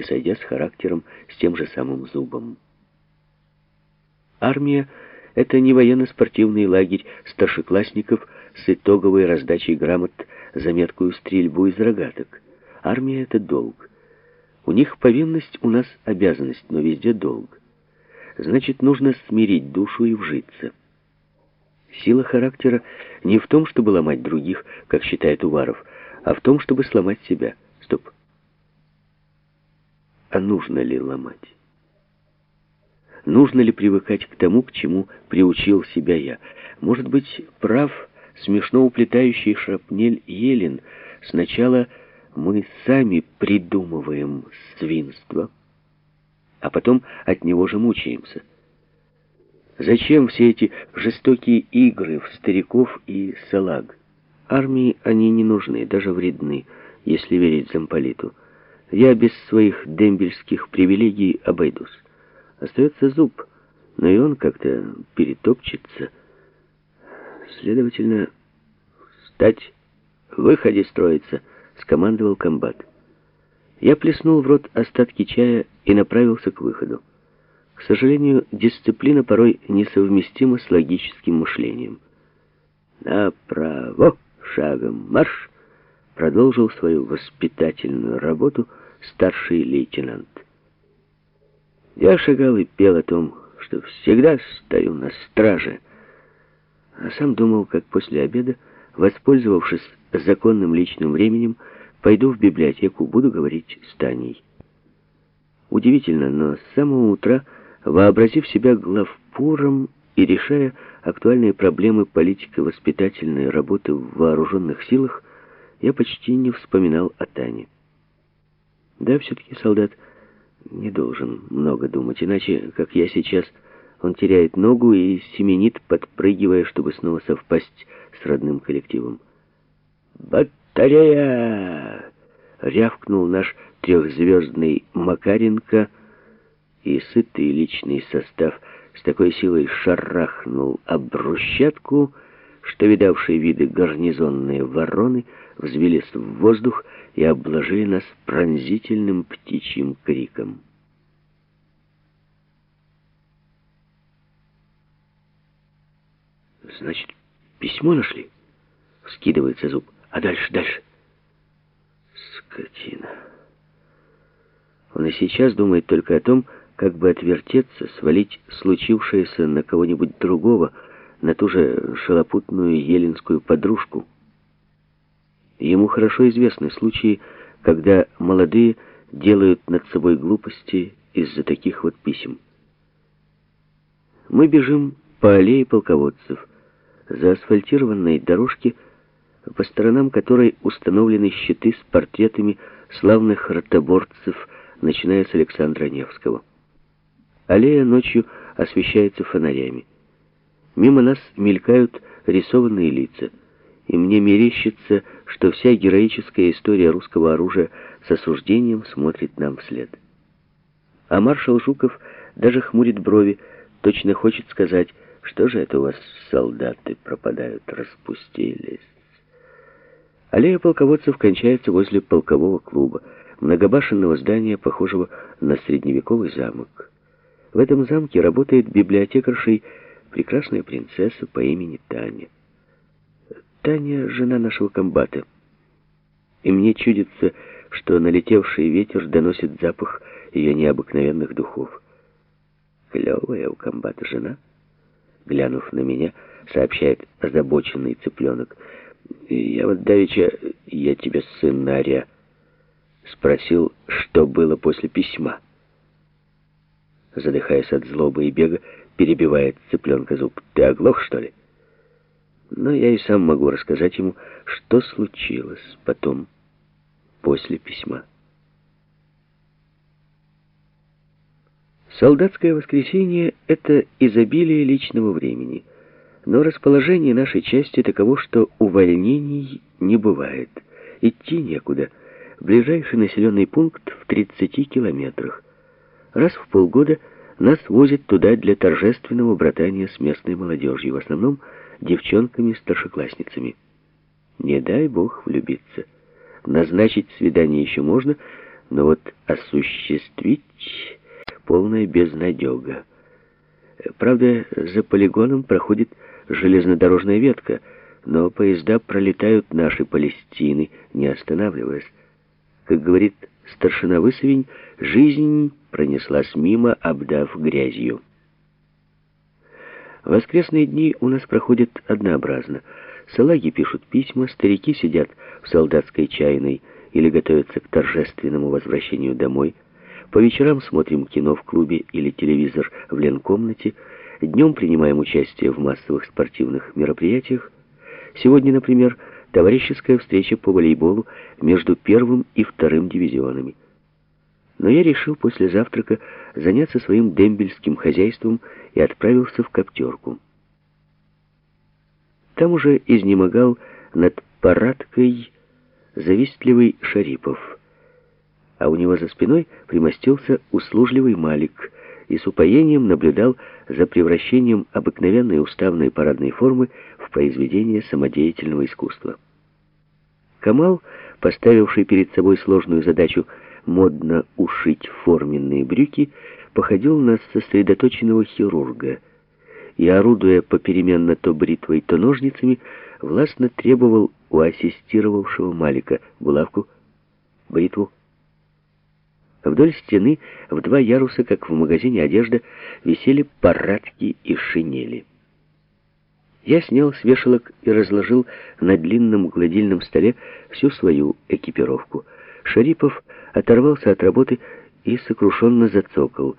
не сойдя с характером с тем же самым зубом. Армия — это не военно-спортивный лагерь старшеклассников с итоговой раздачей грамот за меткую стрельбу из рогаток. Армия — это долг. У них повинность, у нас обязанность, но везде долг. Значит, нужно смирить душу и вжиться. Сила характера не в том, чтобы ломать других, как считает Уваров, а в том, чтобы сломать себя. Стоп. А нужно ли ломать? Нужно ли привыкать к тому, к чему приучил себя я? Может быть, прав смешно уплетающий шрапнель Елен. Сначала мы сами придумываем свинство, а потом от него же мучаемся. Зачем все эти жестокие игры в стариков и салаг? Армии они не нужны, даже вредны, если верить замполиту. Я без своих дембельских привилегий обойдусь. Остается зуб, но и он как-то перетопчется. Следовательно, встать, выходи строиться, скомандовал комбат. Я плеснул в рот остатки чая и направился к выходу. К сожалению, дисциплина порой несовместима с логическим мышлением. «Направо, шагом марш!» Продолжил свою воспитательную работу старший лейтенант. Я шагал и пел о том, что всегда стою на страже, а сам думал, как после обеда, воспользовавшись законным личным временем, пойду в библиотеку, буду говорить с Таней. Удивительно, но с самого утра вообразив себя главпуром и решая актуальные проблемы политико-воспитательной работы в вооруженных силах, я почти не вспоминал о Тане. Да, все-таки солдат не должен много думать, иначе, как я сейчас, он теряет ногу и семенит, подпрыгивая, чтобы снова совпасть с родным коллективом. «Батарея!» — рявкнул наш трехзвездный Макаренко — и сытый личный состав с такой силой шарахнул об брусчатку, что видавшие виды гарнизонные вороны взвелись в воздух и обложили нас пронзительным птичьим криком. «Значит, письмо нашли?» — вскидывается зуб. «А дальше, дальше?» «Скотина!» Он и сейчас думает только о том, как бы отвертеться, свалить случившееся на кого-нибудь другого, на ту же шалопутную еленскую подружку. Ему хорошо известны случаи, когда молодые делают над собой глупости из-за таких вот писем. Мы бежим по аллее полководцев, за асфальтированной дорожке, по сторонам которой установлены щиты с портретами славных ротоборцев, начиная с Александра Невского. Аллея ночью освещается фонарями. Мимо нас мелькают рисованные лица, и мне мерещится, что вся героическая история русского оружия с осуждением смотрит нам вслед. А маршал Жуков даже хмурит брови, точно хочет сказать, что же это у вас солдаты пропадают, распустились. Аллея полководцев кончается возле полкового клуба, многобашенного здания, похожего на средневековый замок. В этом замке работает библиотекаршей прекрасная принцесса по имени Таня. Таня — жена нашего комбата. И мне чудится, что налетевший ветер доносит запах ее необыкновенных духов. Клевая у комбата жена. Глянув на меня, сообщает озабоченный цыпленок. Я вот давеча, я тебе сын Наря, спросил, что было после письма задыхаясь от злобы и бега, перебивает цыпленка зуб. «Ты оглох, что ли?» Но я и сам могу рассказать ему, что случилось потом, после письма. Солдатское воскресенье — это изобилие личного времени, но расположение нашей части таково, что увольнений не бывает. Идти некуда. Ближайший населенный пункт в 30 километрах. Раз в полгода нас возят туда для торжественного братания с местной молодежью, в основном девчонками-старшеклассницами. Не дай бог влюбиться. Назначить свидание еще можно, Но вот осуществить полная безнадега. Правда, за полигоном проходит железнодорожная ветка, но поезда пролетают наши Палестины, не останавливаясь. Как говорит старшина Высовень, жизнь пронеслась мимо, обдав грязью. Воскресные дни у нас проходят однообразно. Салаги пишут письма, старики сидят в солдатской чайной или готовятся к торжественному возвращению домой. По вечерам смотрим кино в клубе или телевизор в ленкомнате. Днем принимаем участие в массовых спортивных мероприятиях. Сегодня, например, товарищеская встреча по волейболу между первым и вторым дивизионами. Но я решил после завтрака заняться своим дембельским хозяйством и отправился в коптерку. Там уже изнемогал над парадкой завистливый Шарипов, а у него за спиной примостился услужливый Малик и с упоением наблюдал за превращением обыкновенной уставной парадной формы в произведение самодеятельного искусства. Камал, поставивший перед собой сложную задачу модно ушить форменные брюки, походил на сосредоточенного хирурга и, орудуя попеременно то бритвой, то ножницами, властно требовал у ассистировавшего Малика булавку, бритву. Вдоль стены в два яруса, как в магазине одежда, висели парадки и шинели. Я снял с вешалок и разложил на длинном гладильном столе всю свою экипировку. Шарипов оторвался от работы и сокрушенно зацокал.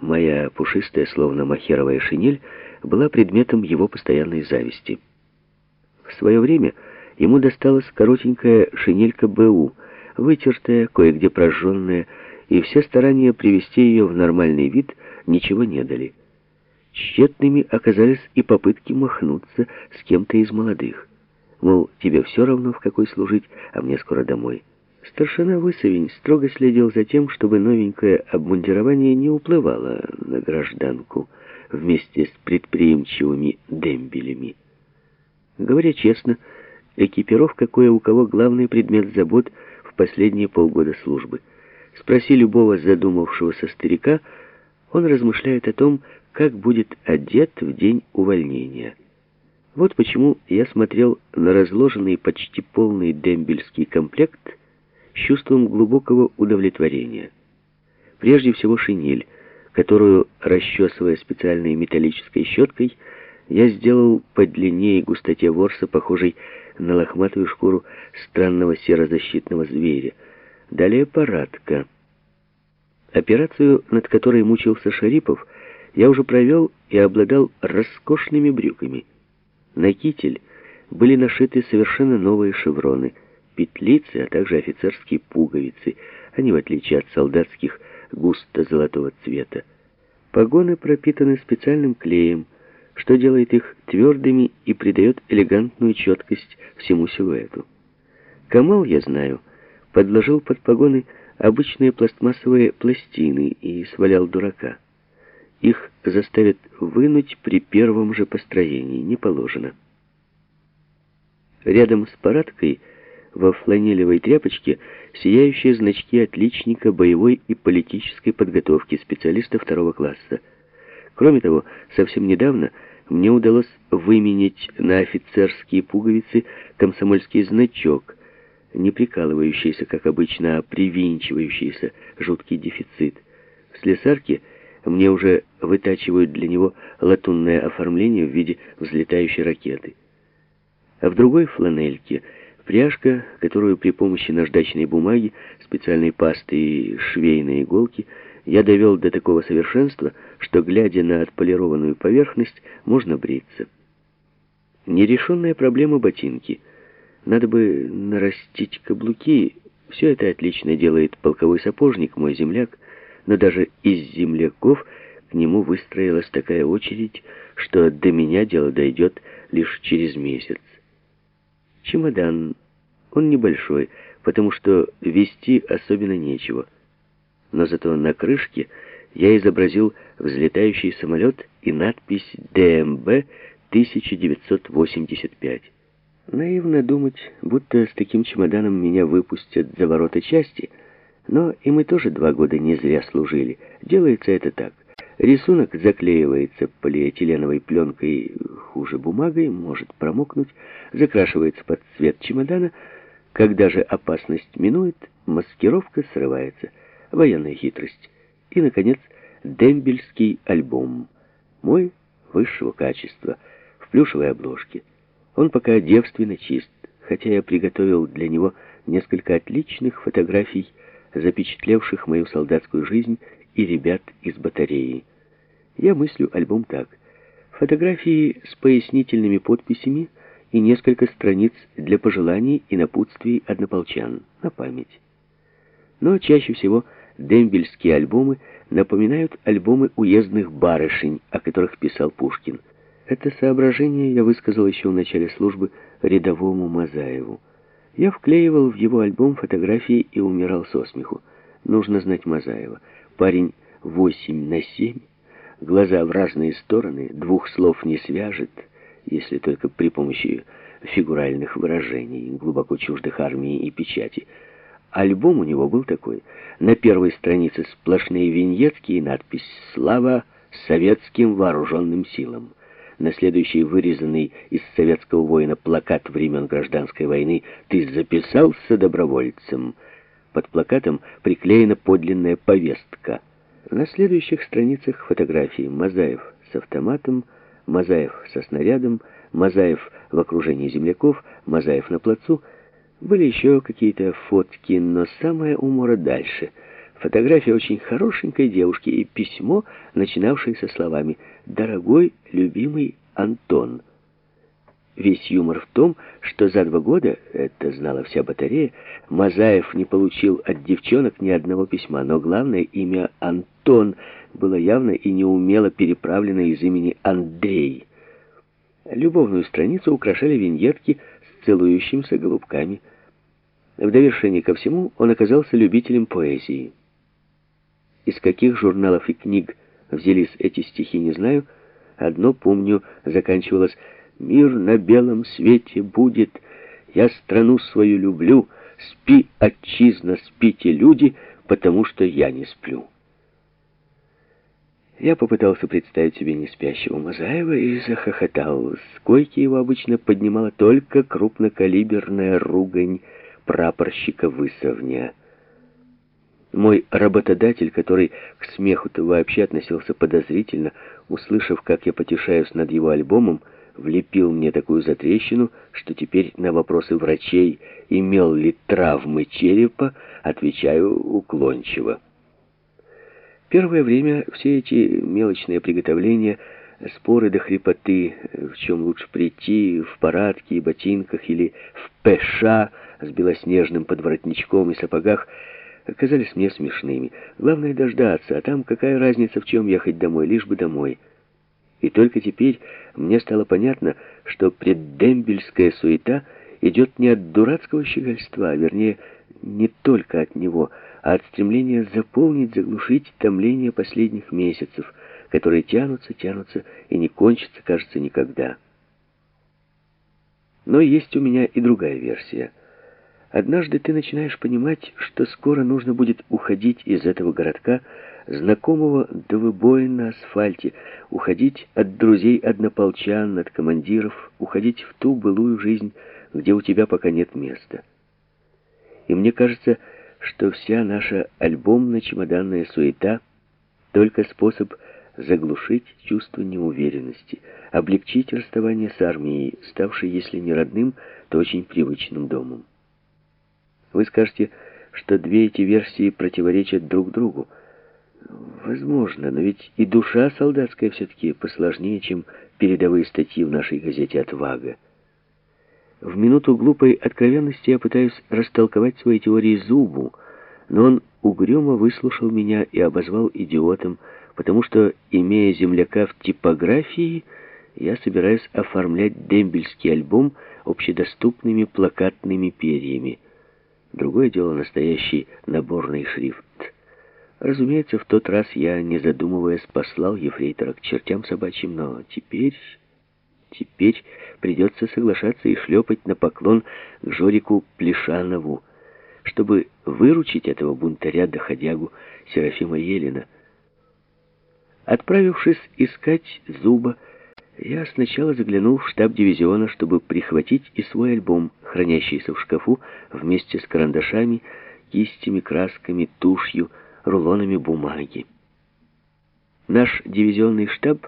Моя пушистая, словно махеровая шинель, была предметом его постоянной зависти. В свое время ему досталась коротенькая шинелька БУ, вытертая, кое-где прожженная, и все старания привести ее в нормальный вид ничего не дали. Тщетными оказались и попытки махнуться с кем-то из молодых. Мол, тебе все равно, в какой служить, а мне скоро домой. Старшина Высовень строго следил за тем, чтобы новенькое обмундирование не уплывало на гражданку вместе с предприимчивыми дембелями. Говоря честно, экипировка кое у кого главный предмет забот в последние полгода службы. Спроси любого задумавшегося старика, он размышляет о том, как будет одет в день увольнения. Вот почему я смотрел на разложенный почти полный дембельский комплект чувством глубокого удовлетворения. Прежде всего шинель, которую, расчесывая специальной металлической щеткой, я сделал по длине и густоте ворса, похожей на лохматую шкуру странного серозащитного зверя. Далее парадка. Операцию, над которой мучился Шарипов, я уже провел и обладал роскошными брюками. На китель были нашиты совершенно новые шевроны, петлицы, а также офицерские пуговицы, они, в отличие от солдатских, густо-золотого цвета. Погоны пропитаны специальным клеем, что делает их твердыми и придает элегантную четкость всему силуэту. Камал, я знаю, подложил под погоны обычные пластмассовые пластины и свалял дурака. Их заставят вынуть при первом же построении, не положено. Рядом с парадкой во фланелевой тряпочке сияющие значки отличника боевой и политической подготовки специалиста второго класса. Кроме того, совсем недавно мне удалось выменять на офицерские пуговицы комсомольский значок, не прикалывающийся, как обычно, а привинчивающийся, жуткий дефицит. В слесарке мне уже вытачивают для него латунное оформление в виде взлетающей ракеты. А в другой фланельке пряжка, которую при помощи наждачной бумаги, специальной пасты и швейной иголки я довел до такого совершенства, что, глядя на отполированную поверхность, можно бриться. Нерешенная проблема ботинки. Надо бы нарастить каблуки. Все это отлично делает полковой сапожник, мой земляк, но даже из земляков к нему выстроилась такая очередь, что до меня дело дойдет лишь через месяц. Чемодан, он небольшой, потому что вести особенно нечего. Но зато на крышке я изобразил взлетающий самолет и надпись «ДМБ 1985». Наивно думать, будто с таким чемоданом меня выпустят за ворота части — Но и мы тоже два года не зря служили. Делается это так. Рисунок заклеивается полиэтиленовой пленкой, хуже бумагой, может промокнуть, закрашивается под цвет чемодана. Когда же опасность минует, маскировка срывается. Военная хитрость. И, наконец, дембельский альбом. Мой высшего качества, в плюшевой обложке. Он пока девственно чист, хотя я приготовил для него несколько отличных фотографий, запечатлевших мою солдатскую жизнь и ребят из батареи. Я мыслю альбом так. Фотографии с пояснительными подписями и несколько страниц для пожеланий и напутствий однополчан на память. Но чаще всего дембельские альбомы напоминают альбомы уездных барышень, о которых писал Пушкин. Это соображение я высказал еще в начале службы рядовому Мазаеву. Я вклеивал в его альбом фотографии и умирал со смеху. Нужно знать Мазаева. Парень 8 на 7, глаза в разные стороны, двух слов не свяжет, если только при помощи фигуральных выражений, глубоко чуждых армии и печати. Альбом у него был такой. На первой странице сплошные виньетки и надпись «Слава советским вооруженным силам». На следующий вырезанный из советского воина плакат времен гражданской войны «Ты записался добровольцем». Под плакатом приклеена подлинная повестка. На следующих страницах фотографии Мазаев с автоматом, Мазаев со снарядом, Мазаев в окружении земляков, Мазаев на плацу — были еще какие-то фотки, но самое умора дальше. Фотография очень хорошенькой девушки и письмо, начинавшееся словами «Дорогой, любимый Антон». Весь юмор в том, что за два года, это знала вся батарея, Мазаев не получил от девчонок ни одного письма, но главное, имя Антон было явно и неумело переправлено из имени Андрей. Любовную страницу украшали виньетки с целующимся голубками. В довершение ко всему он оказался любителем поэзии. Из каких журналов и книг взялись эти стихи, не знаю. Одно, помню, заканчивалось «Мир на белом свете будет, я страну свою люблю, спи, отчизна, спите, люди, потому что я не сплю». Я попытался представить себе неспящего Мазаева и захохотал. С койки его обычно поднимала только крупнокалиберная ругань прапорщика Высовня. Мой работодатель, который к смеху-то вообще относился подозрительно, услышав, как я потешаюсь над его альбомом, влепил мне такую затрещину, что теперь на вопросы врачей, имел ли травмы черепа, отвечаю уклончиво. Первое время все эти мелочные приготовления, споры до хрипоты, в чем лучше прийти, в парадке и ботинках или в пеша с белоснежным подворотничком и сапогах, казались мне смешными. Главное дождаться, а там какая разница, в чем ехать домой, лишь бы домой. И только теперь мне стало понятно, что преддембельская суета идет не от дурацкого щегольства, а вернее, не только от него, а от стремления заполнить, заглушить томление последних месяцев, которые тянутся, тянутся и не кончатся, кажется, никогда. Но есть у меня и другая версия. Однажды ты начинаешь понимать, что скоро нужно будет уходить из этого городка, знакомого до выбоин на асфальте, уходить от друзей-однополчан, от командиров, уходить в ту былую жизнь, где у тебя пока нет места. И мне кажется, что вся наша альбомно-чемоданная суета — только способ заглушить чувство неуверенности, облегчить расставание с армией, ставшей, если не родным, то очень привычным домом. Вы скажете, что две эти версии противоречат друг другу. Возможно, но ведь и душа солдатская все-таки посложнее, чем передовые статьи в нашей газете «Отвага». В минуту глупой откровенности я пытаюсь растолковать свои теории Зубу, но он угрюмо выслушал меня и обозвал идиотом, потому что, имея земляка в типографии, я собираюсь оформлять дембельский альбом общедоступными плакатными перьями. Другое дело настоящий наборный шрифт. Разумеется, в тот раз я, не задумываясь, послал ефрейтора к чертям собачьим, но теперь... Теперь придется соглашаться и шлепать на поклон к Жорику Плешанову. чтобы выручить этого бунтаря-доходягу Серафима Елена. Отправившись искать Зуба, я сначала заглянул в штаб дивизиона, чтобы прихватить и свой альбом, хранящийся в шкафу вместе с карандашами, кистями, красками, тушью, рулонами бумаги. Наш дивизионный штаб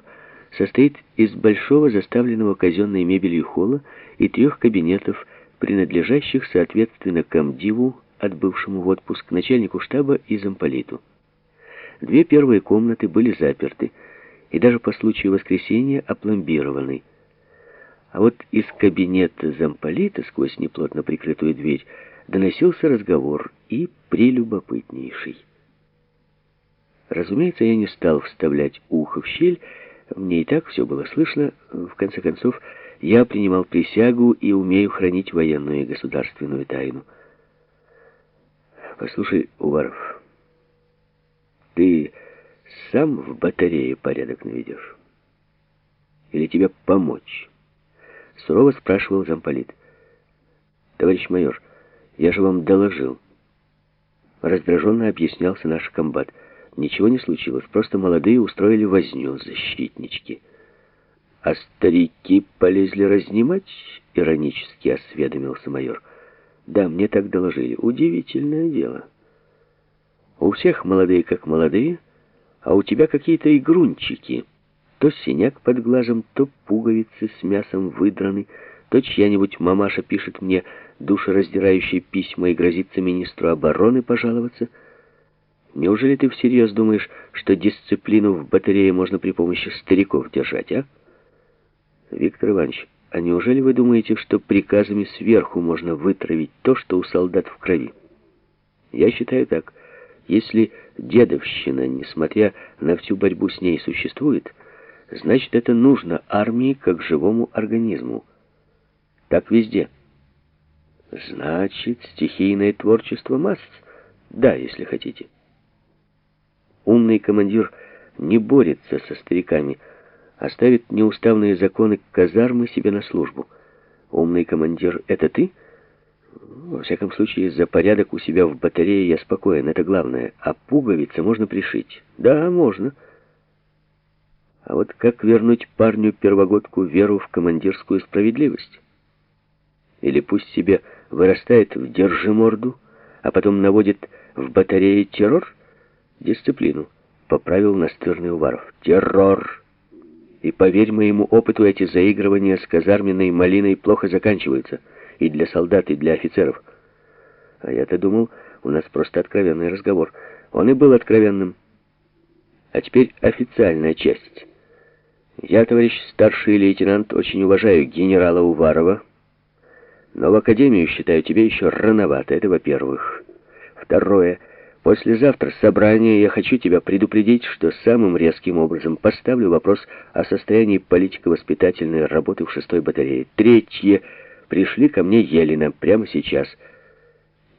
состоит из большого заставленного казенной мебелью холла и трех кабинетов, принадлежащих соответственно комдиву, отбывшему в отпуск, начальнику штаба и замполиту. Две первые комнаты были заперты, и даже по случаю воскресенья опломбированы. А вот из кабинета замполита сквозь неплотно прикрытую дверь доносился разговор и прелюбопытнейший. Разумеется, я не стал вставлять ухо в щель, мне и так все было слышно. В конце концов, я принимал присягу и умею хранить военную и государственную тайну. Послушай, Уваров, ты сам в батарее порядок наведешь? Или тебе помочь? Сурово спрашивал замполит. Товарищ майор, я же вам доложил. Раздраженно объяснялся наш комбат. Ничего не случилось, просто молодые устроили возню, защитнички. А старики полезли разнимать, иронически осведомился майор. Да, мне так доложили. Удивительное дело. У всех молодые как молодые, а у тебя какие-то игрунчики. То синяк под глазом, то пуговицы с мясом выдраны, то чья-нибудь мамаша пишет мне душераздирающие письма и грозится министру обороны пожаловаться — Неужели ты всерьез думаешь, что дисциплину в батарее можно при помощи стариков держать, а? Виктор Иванович, а неужели вы думаете, что приказами сверху можно вытравить то, что у солдат в крови? Я считаю так. Если дедовщина, несмотря на всю борьбу с ней, существует, значит, это нужно армии как живому организму. Так везде. Значит, стихийное творчество масс? Да, если хотите. Умный командир не борется со стариками, а ставит неуставные законы казармы себе на службу. Умный командир — это ты? Во всяком случае, за порядок у себя в батарее я спокоен, это главное. А пуговицы можно пришить. Да, можно. А вот как вернуть парню-первогодку веру в командирскую справедливость? Или пусть себе вырастает в «держи морду», а потом наводит в батарее террор — Дисциплину, поправил настырный Уваров. Террор! И поверь моему опыту, эти заигрывания с казарменной малиной плохо заканчиваются. И для солдат, и для офицеров. А я-то думал, у нас просто откровенный разговор. Он и был откровенным. А теперь официальная часть. Я, товарищ старший лейтенант, очень уважаю генерала Уварова, но в академию считаю тебе еще рановато. Это во-первых. Второе — Послезавтра собрание, я хочу тебя предупредить, что самым резким образом поставлю вопрос о состоянии политико-воспитательной работы в шестой батарее. Третье. Пришли ко мне Елена прямо сейчас.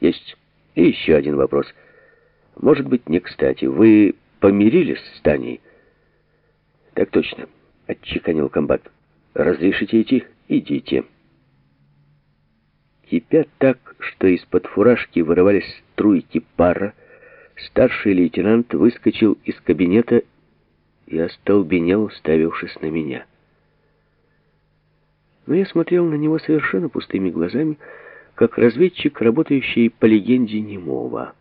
Есть и еще один вопрос. Может быть, не кстати. Вы помирились с Таней? Так точно, отчеканил комбат. Разрешите идти? Идите. Кипя так, что из-под фуражки вырывались струйки пара, Старший лейтенант выскочил из кабинета и остолбенел, уставившись на меня. Но я смотрел на него совершенно пустыми глазами, как разведчик, работающий по легенде немого.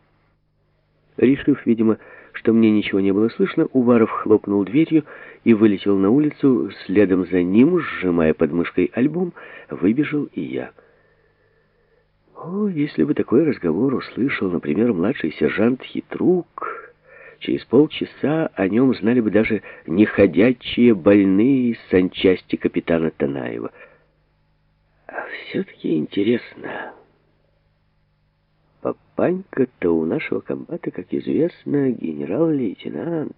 Решив, видимо, что мне ничего не было слышно, Уваров хлопнул дверью и вылетел на улицу, следом за ним, сжимая под мышкой альбом, выбежал и я. О, если бы такой разговор услышал, например, младший сержант Хитрук, через полчаса о нем знали бы даже неходячие больные санчасти капитана Танаева. А все-таки интересно. Папанька-то у нашего комбата, как известно, генерал-лейтенант.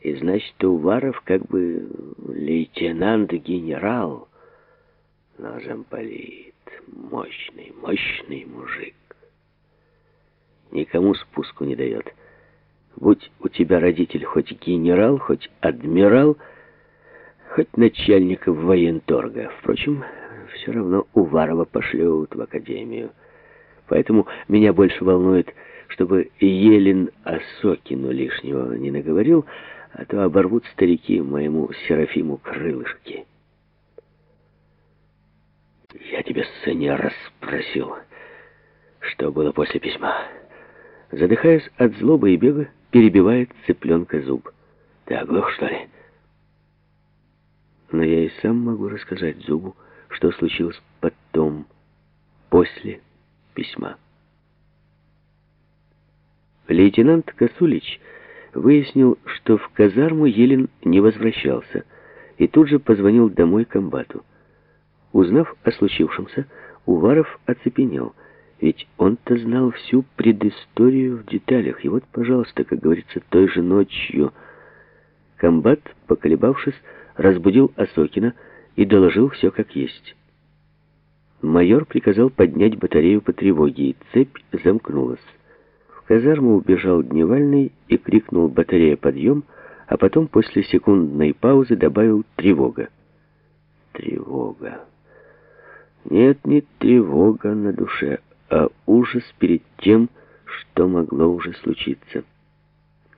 И значит, Уваров как бы лейтенант-генерал. Но замполит мощный, мощный мужик. Никому спуску не дает. Будь у тебя родитель хоть генерал, хоть адмирал, хоть начальника военторга. Впрочем, все равно Уварова пошлют в академию. Поэтому меня больше волнует, чтобы Елен Осокину лишнего не наговорил, а то оборвут старики моему Серафиму крылышки. Я тебе, сыне, расспросил, что было после письма. Задыхаясь от злобы и бега, перебивает цыпленка зуб. Ты оглох, что ли? Но я и сам могу рассказать зубу, что случилось потом, после письма. Лейтенант Косулич выяснил, что в казарму Елен не возвращался, и тут же позвонил домой комбату. Узнав о случившемся, Уваров оцепенел, ведь он-то знал всю предысторию в деталях. И вот, пожалуйста, как говорится, той же ночью комбат, поколебавшись, разбудил Осокина и доложил все как есть. Майор приказал поднять батарею по тревоге, и цепь замкнулась. В казарму убежал Дневальный и крикнул «Батарея, подъем!», а потом после секундной паузы добавил «Тревога!». Тревога. Нет, не тревога на душе, а ужас перед тем, что могло уже случиться.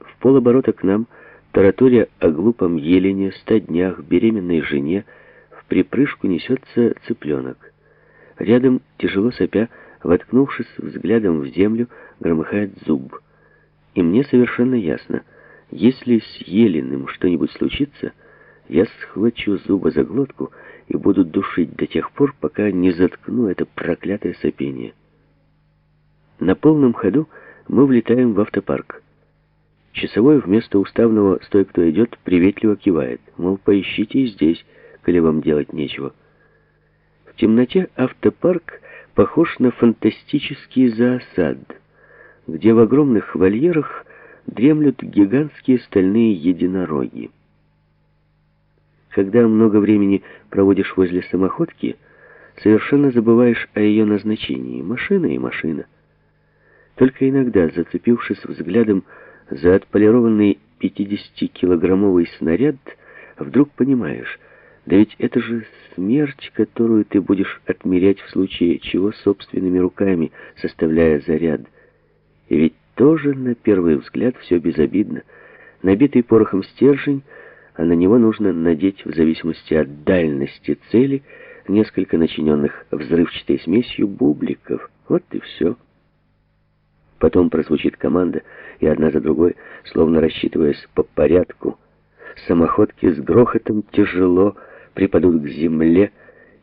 В полоборота к нам, таратория о глупом елене, ста днях, беременной жене, в припрыжку несется цыпленок. Рядом, тяжело сопя, воткнувшись взглядом в землю, громыхает зуб. И мне совершенно ясно, если с Еленым что-нибудь случится, я схвачу зуба за глотку и буду душить до тех пор, пока не заткну это проклятое сопение. На полном ходу мы влетаем в автопарк. Часовой вместо уставного «стой, кто идет» приветливо кивает, мол, поищите и здесь, коли вам делать нечего. В темноте автопарк похож на фантастический зоосад, где в огромных вольерах дремлют гигантские стальные единороги. Когда много времени проводишь возле самоходки, совершенно забываешь о ее назначении. Машина и машина. Только иногда, зацепившись взглядом за отполированный 50-килограммовый снаряд, вдруг понимаешь, да ведь это же смерть, которую ты будешь отмерять в случае чего собственными руками, составляя заряд. И ведь тоже, на первый взгляд, все безобидно. Набитый порохом стержень — а на него нужно надеть в зависимости от дальности цели несколько начиненных взрывчатой смесью бубликов. Вот и все. Потом прозвучит команда, и одна за другой, словно рассчитываясь по порядку, самоходки с грохотом тяжело припадут к земле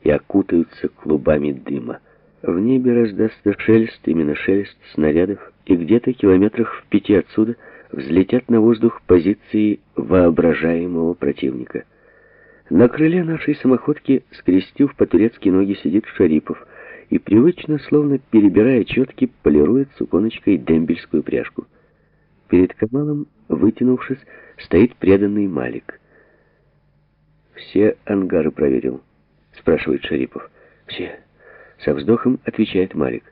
и окутаются клубами дыма. В небе раздастся шелест, именно шелест снарядов, и где-то километрах в пяти отсюда — взлетят на воздух позиции воображаемого противника. На крыле нашей самоходки, скрестив по-турецки ноги, сидит Шарипов и привычно, словно перебирая четки, полирует суконочкой дембельскую пряжку. Перед Камалом, вытянувшись, стоит преданный Малик. «Все ангары проверил?» — спрашивает Шарипов. «Все». Со вздохом отвечает Малик.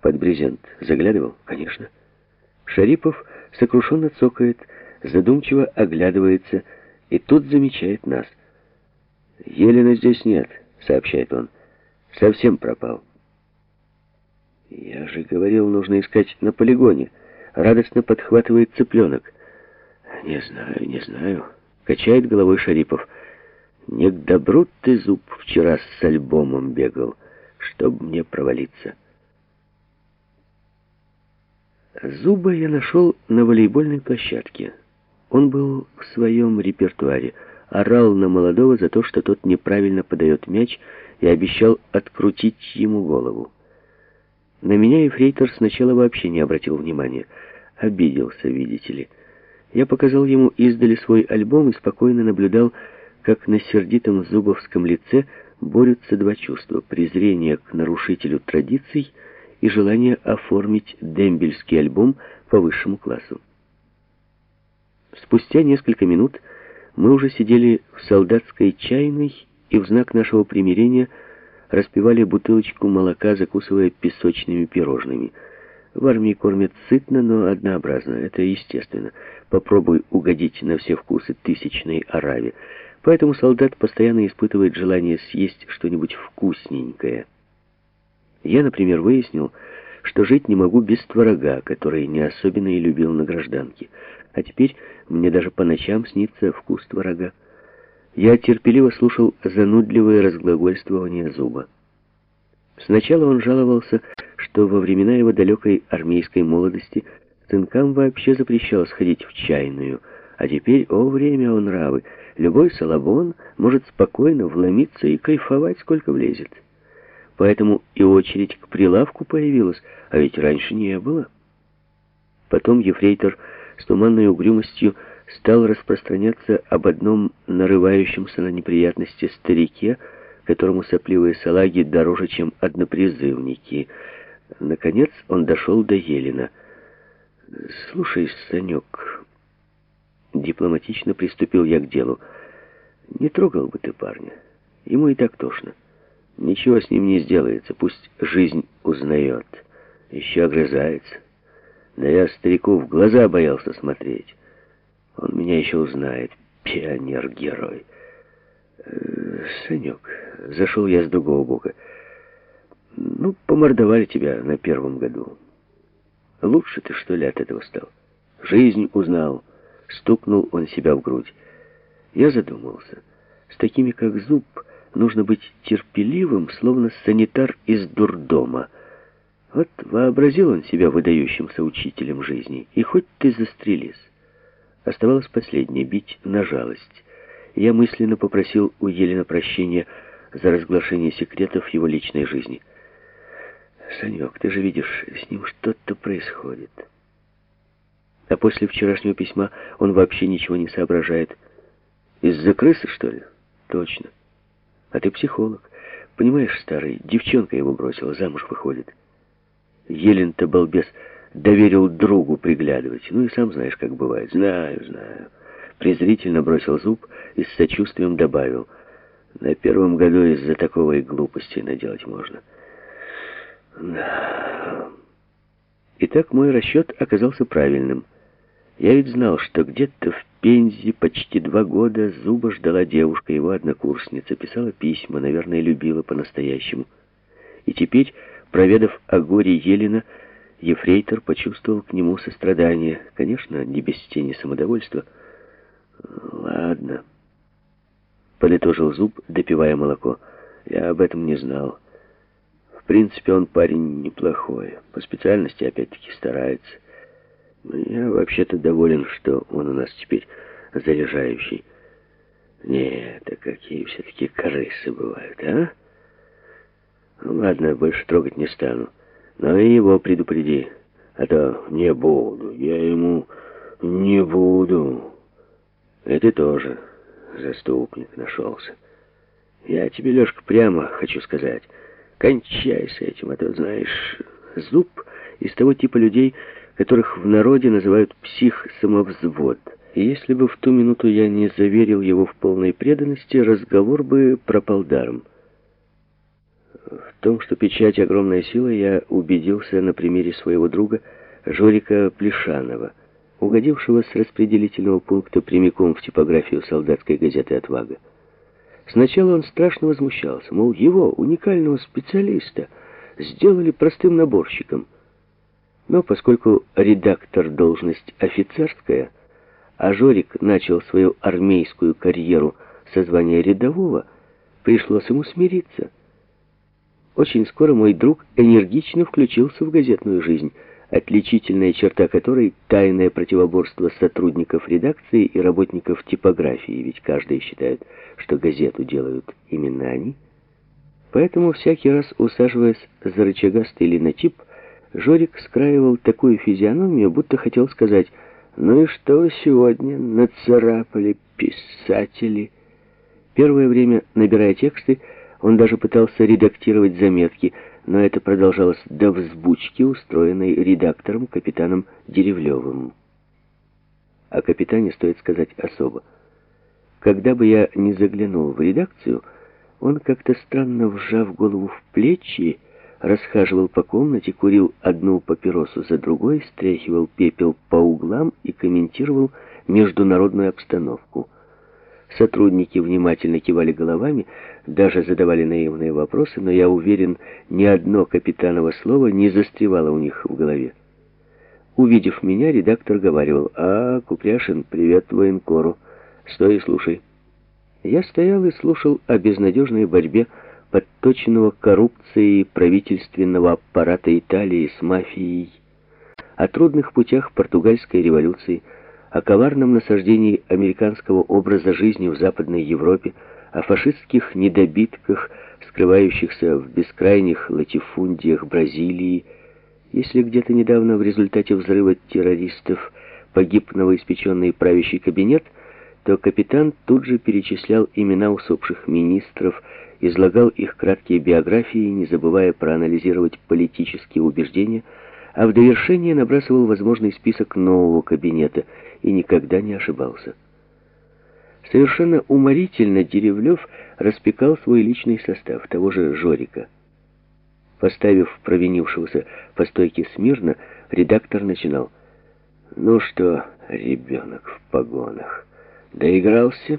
«Под брезент заглядывал?» «Конечно». Шарипов сокрушенно цокает, задумчиво оглядывается и тут замечает нас. «Елена здесь нет», — сообщает он. «Совсем пропал». «Я же говорил, нужно искать на полигоне», — радостно подхватывает цыпленок. «Не знаю, не знаю», — качает головой Шарипов. «Не к добру ты, зуб, вчера с альбомом бегал, чтоб мне провалиться». Зуба я нашел на волейбольной площадке. Он был в своем репертуаре, орал на молодого за то, что тот неправильно подает мяч, и обещал открутить ему голову. На меня Ефрейтор сначала вообще не обратил внимания. Обиделся, видите ли. Я показал ему издали свой альбом и спокойно наблюдал, как на сердитом зубовском лице борются два чувства — презрение к нарушителю традиций — и желание оформить дембельский альбом по высшему классу. Спустя несколько минут мы уже сидели в солдатской чайной и в знак нашего примирения распивали бутылочку молока, закусывая песочными пирожными. В армии кормят сытно, но однообразно. Это естественно. Попробуй угодить на все вкусы тысячной араве. Поэтому солдат постоянно испытывает желание съесть что-нибудь вкусненькое. Я, например, выяснил, что жить не могу без творога, который не особенно и любил на гражданке. А теперь мне даже по ночам снится вкус творога. Я терпеливо слушал занудливое разглагольствование зуба. Сначала он жаловался, что во времена его далекой армейской молодости сынкам вообще запрещалось ходить в чайную, а теперь, о время, он нравы, любой салабон может спокойно вломиться и кайфовать, сколько влезет. Поэтому и очередь к прилавку появилась, а ведь раньше не было. Потом ефрейтор с туманной угрюмостью стал распространяться об одном нарывающемся на неприятности старике, которому сопливые салаги дороже, чем однопризывники. Наконец он дошел до Елена. «Слушай, Санек...» Дипломатично приступил я к делу. «Не трогал бы ты парня. Ему и так тошно. Ничего с ним не сделается, пусть жизнь узнает. Еще огрызается. Да я старику в глаза боялся смотреть». Он меня еще узнает. Пионер-герой. Э, Санек, зашел я с другого бока. Ну, помордовали тебя на первом году. Лучше ты, что ли, от этого стал? Жизнь узнал. Стукнул он себя в грудь. Я задумался. С такими, как Зуб, нужно быть терпеливым, словно санитар из дурдома. Вот вообразил он себя выдающимся учителем жизни, и хоть ты застрелись. Оставалось последнее — бить на жалость. Я мысленно попросил у Елена прощения за разглашение секретов его личной жизни. «Санек, ты же видишь, с ним что-то происходит». А после вчерашнего письма он вообще ничего не соображает. Из-за крысы, что ли? Точно. А ты психолог. Понимаешь, старый, девчонка его бросила, замуж выходит. Елен-то балбес доверил другу приглядывать. Ну и сам знаешь, как бывает. Знаю, знаю. Презрительно бросил зуб и с сочувствием добавил. На первом году из-за такого и глупости наделать можно. Да. Итак, мой расчет оказался правильным. Я ведь знал, что где-то в Пензе почти два года Зуба ждала девушка, его однокурсница, писала письма, наверное, любила по-настоящему. И теперь, проведав о горе Елена, Ефрейтор почувствовал к нему сострадание, конечно, не без тени самодовольства. «Ладно», — подытожил зуб, допивая молоко. «Я об этом не знал. В принципе, он парень неплохой. По специальности, опять-таки, старается. Я вообще-то доволен, что он у нас теперь заряжающий. Нет, а какие все-таки крысы бывают, а? Ладно, больше трогать не стану. Но его предупреди. А то не буду, я ему не буду. И ты тоже заступник нашелся. Я тебе, Лешка, прямо хочу сказать. Кончай с этим, а то, знаешь, зуб из того типа людей, которых в народе называют псих-самовзвод. И если бы в ту минуту я не заверил его в полной преданности, разговор бы пропал даром. В том, что печать огромная сила, я убедился на примере своего друга Жорика Плешанова, угодившего с распределительного пункта прямиком в типографию солдатской газеты «Отвага». Сначала он страшно возмущался, мол, его, уникального специалиста, сделали простым наборщиком. Но поскольку редактор должность офицерская, а Жорик начал свою армейскую карьеру со звания рядового, пришлось ему смириться – очень скоро мой друг энергично включился в газетную жизнь, отличительная черта которой — тайное противоборство сотрудников редакции и работников типографии, ведь каждый считает, что газету делают именно они. Поэтому всякий раз, усаживаясь за рычагастый линотип, Жорик скраивал такую физиономию, будто хотел сказать «Ну и что сегодня нацарапали писатели?» Первое время, набирая тексты, он даже пытался редактировать заметки, но это продолжалось до взбучки, устроенной редактором капитаном Деревлевым. О капитане стоит сказать особо. Когда бы я не заглянул в редакцию, он как-то странно вжав голову в плечи, расхаживал по комнате, курил одну папиросу за другой, стряхивал пепел по углам и комментировал международную обстановку. Сотрудники внимательно кивали головами, даже задавали наивные вопросы, но я уверен, ни одно капитаново слово не застревало у них в голове. Увидев меня, редактор говорил, «А, Купряшин, привет военкору. Стой и слушай». Я стоял и слушал о безнадежной борьбе подточенного коррупцией правительственного аппарата Италии с мафией, о трудных путях португальской революции, о коварном насаждении американского образа жизни в Западной Европе, о фашистских недобитках, скрывающихся в бескрайних латифундиях Бразилии, если где-то недавно в результате взрыва террористов погиб новоиспеченный правящий кабинет, то капитан тут же перечислял имена усопших министров, излагал их краткие биографии, не забывая проанализировать политические убеждения, а в довершение набрасывал возможный список нового кабинета и никогда не ошибался. Совершенно уморительно Деревлев распекал свой личный состав, того же Жорика. Поставив провинившегося по стойке смирно, редактор начинал. «Ну что, ребенок в погонах, доигрался?»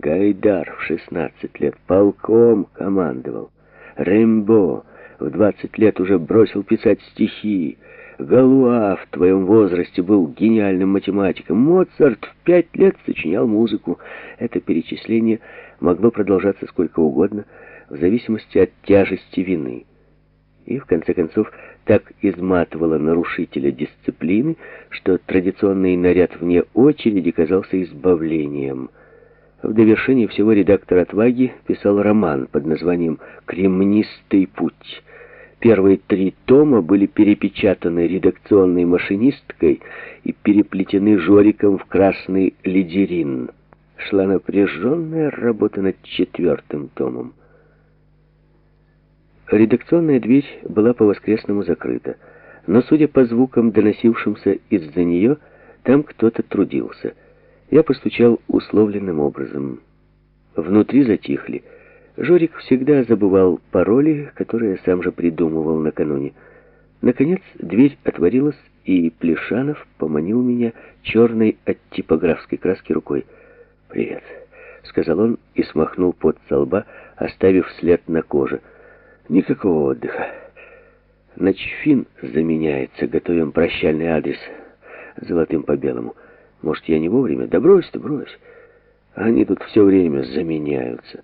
Гайдар в 16 лет полком командовал. Рэмбо в 20 лет уже бросил писать стихи. Галуа в твоем возрасте был гениальным математиком. Моцарт в пять лет сочинял музыку. Это перечисление могло продолжаться сколько угодно, в зависимости от тяжести вины. И, в конце концов, так изматывало нарушителя дисциплины, что традиционный наряд вне очереди казался избавлением. В довершение всего редактор «Отваги» писал роман под названием «Кремнистый путь». Первые три тома были перепечатаны редакционной машинисткой и переплетены Жориком в красный лидерин. Шла напряженная работа над четвертым томом. Редакционная дверь была по-воскресному закрыта, но, судя по звукам, доносившимся из-за нее, там кто-то трудился. Я постучал условленным образом. Внутри затихли. Жорик всегда забывал пароли, которые сам же придумывал накануне. Наконец дверь отворилась, и Плешанов поманил меня черной от типографской краски рукой. «Привет», — сказал он и смахнул пот со лба, оставив след на коже — Никакого отдыха. Начфин заменяется, готовим прощальный адрес золотым по белому. Может, я не вовремя? Да брось ты, брось. Они тут все время заменяются.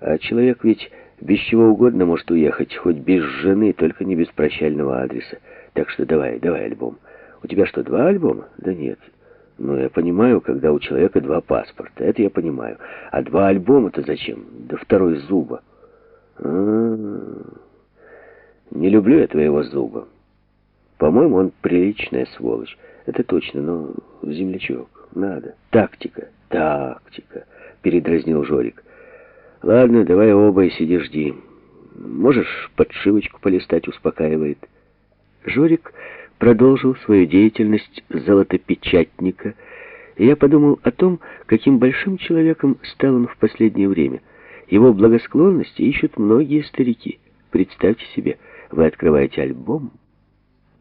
А человек ведь без чего угодно может уехать, хоть без жены, только не без прощального адреса. Так что давай, давай альбом. У тебя что, два альбома? Да нет. Ну, я понимаю, когда у человека два паспорта. Это я понимаю. А два альбома-то зачем? Да второй зуба. А -а -а. Не люблю я твоего зуба. По-моему, он приличная сволочь. Это точно, но землячок. Надо. Тактика. Тактика. Передразнил Жорик. Ладно, давай оба и сиди жди. Можешь подшивочку полистать, успокаивает. Жорик продолжил свою деятельность золотопечатника, и я подумал о том, каким большим человеком стал он в последнее время — его благосклонности ищут многие старики. Представьте себе, вы открываете альбом,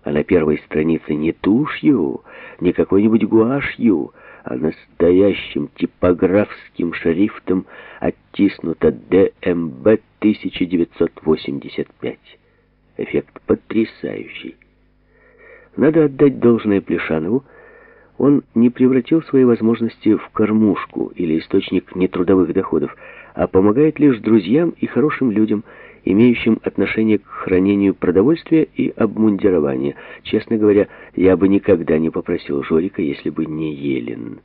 а на первой странице не тушью, не какой-нибудь гуашью, а настоящим типографским шрифтом оттиснуто ДМБ 1985. Эффект потрясающий. Надо отдать должное Плешанову, он не превратил свои возможности в кормушку или источник нетрудовых доходов, а помогает лишь друзьям и хорошим людям, имеющим отношение к хранению продовольствия и обмундирования. Честно говоря, я бы никогда не попросил Жорика, если бы не Елен.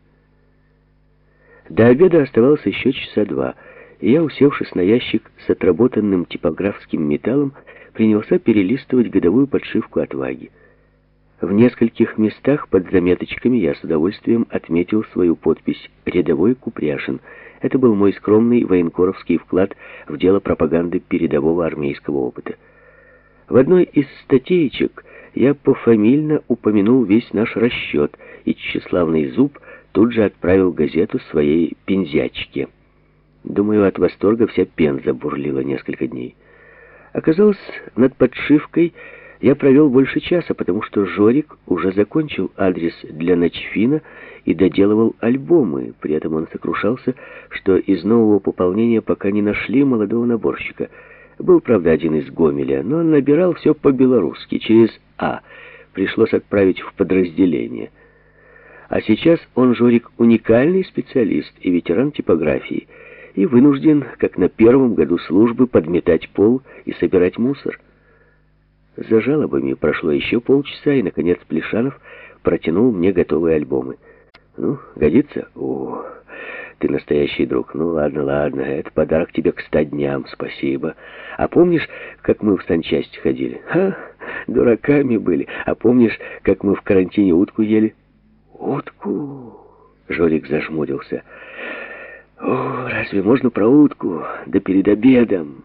До обеда оставалось еще часа два, и я, усевшись на ящик с отработанным типографским металлом, принялся перелистывать годовую подшивку «Отваги». В нескольких местах под заметочками я с удовольствием отметил свою подпись «Рядовой Купряшин». Это был мой скромный военкоровский вклад в дело пропаганды передового армейского опыта. В одной из статейчек я пофамильно упомянул весь наш расчет, и тщеславный зуб тут же отправил газету своей пензячке. Думаю, от восторга вся пенза бурлила несколько дней. Оказалось, над подшивкой я провел больше часа, потому что Жорик уже закончил адрес для Ночфина и доделывал альбомы. При этом он сокрушался, что из нового пополнения пока не нашли молодого наборщика. Был, правда, один из Гомеля, но он набирал все по-белорусски, через «А». Пришлось отправить в подразделение. А сейчас он, Жорик, уникальный специалист и ветеран типографии, и вынужден, как на первом году службы, подметать пол и собирать мусор. За жалобами прошло еще полчаса, и, наконец, Плешанов протянул мне готовые альбомы. «Ну, годится?» «О, ты настоящий друг. Ну, ладно, ладно, это подарок тебе к ста дням, спасибо. А помнишь, как мы в санчасть ходили? Ха, дураками были. А помнишь, как мы в карантине утку ели?» «Утку?» Жорик зажмурился. «О, разве можно про утку? Да перед обедом!»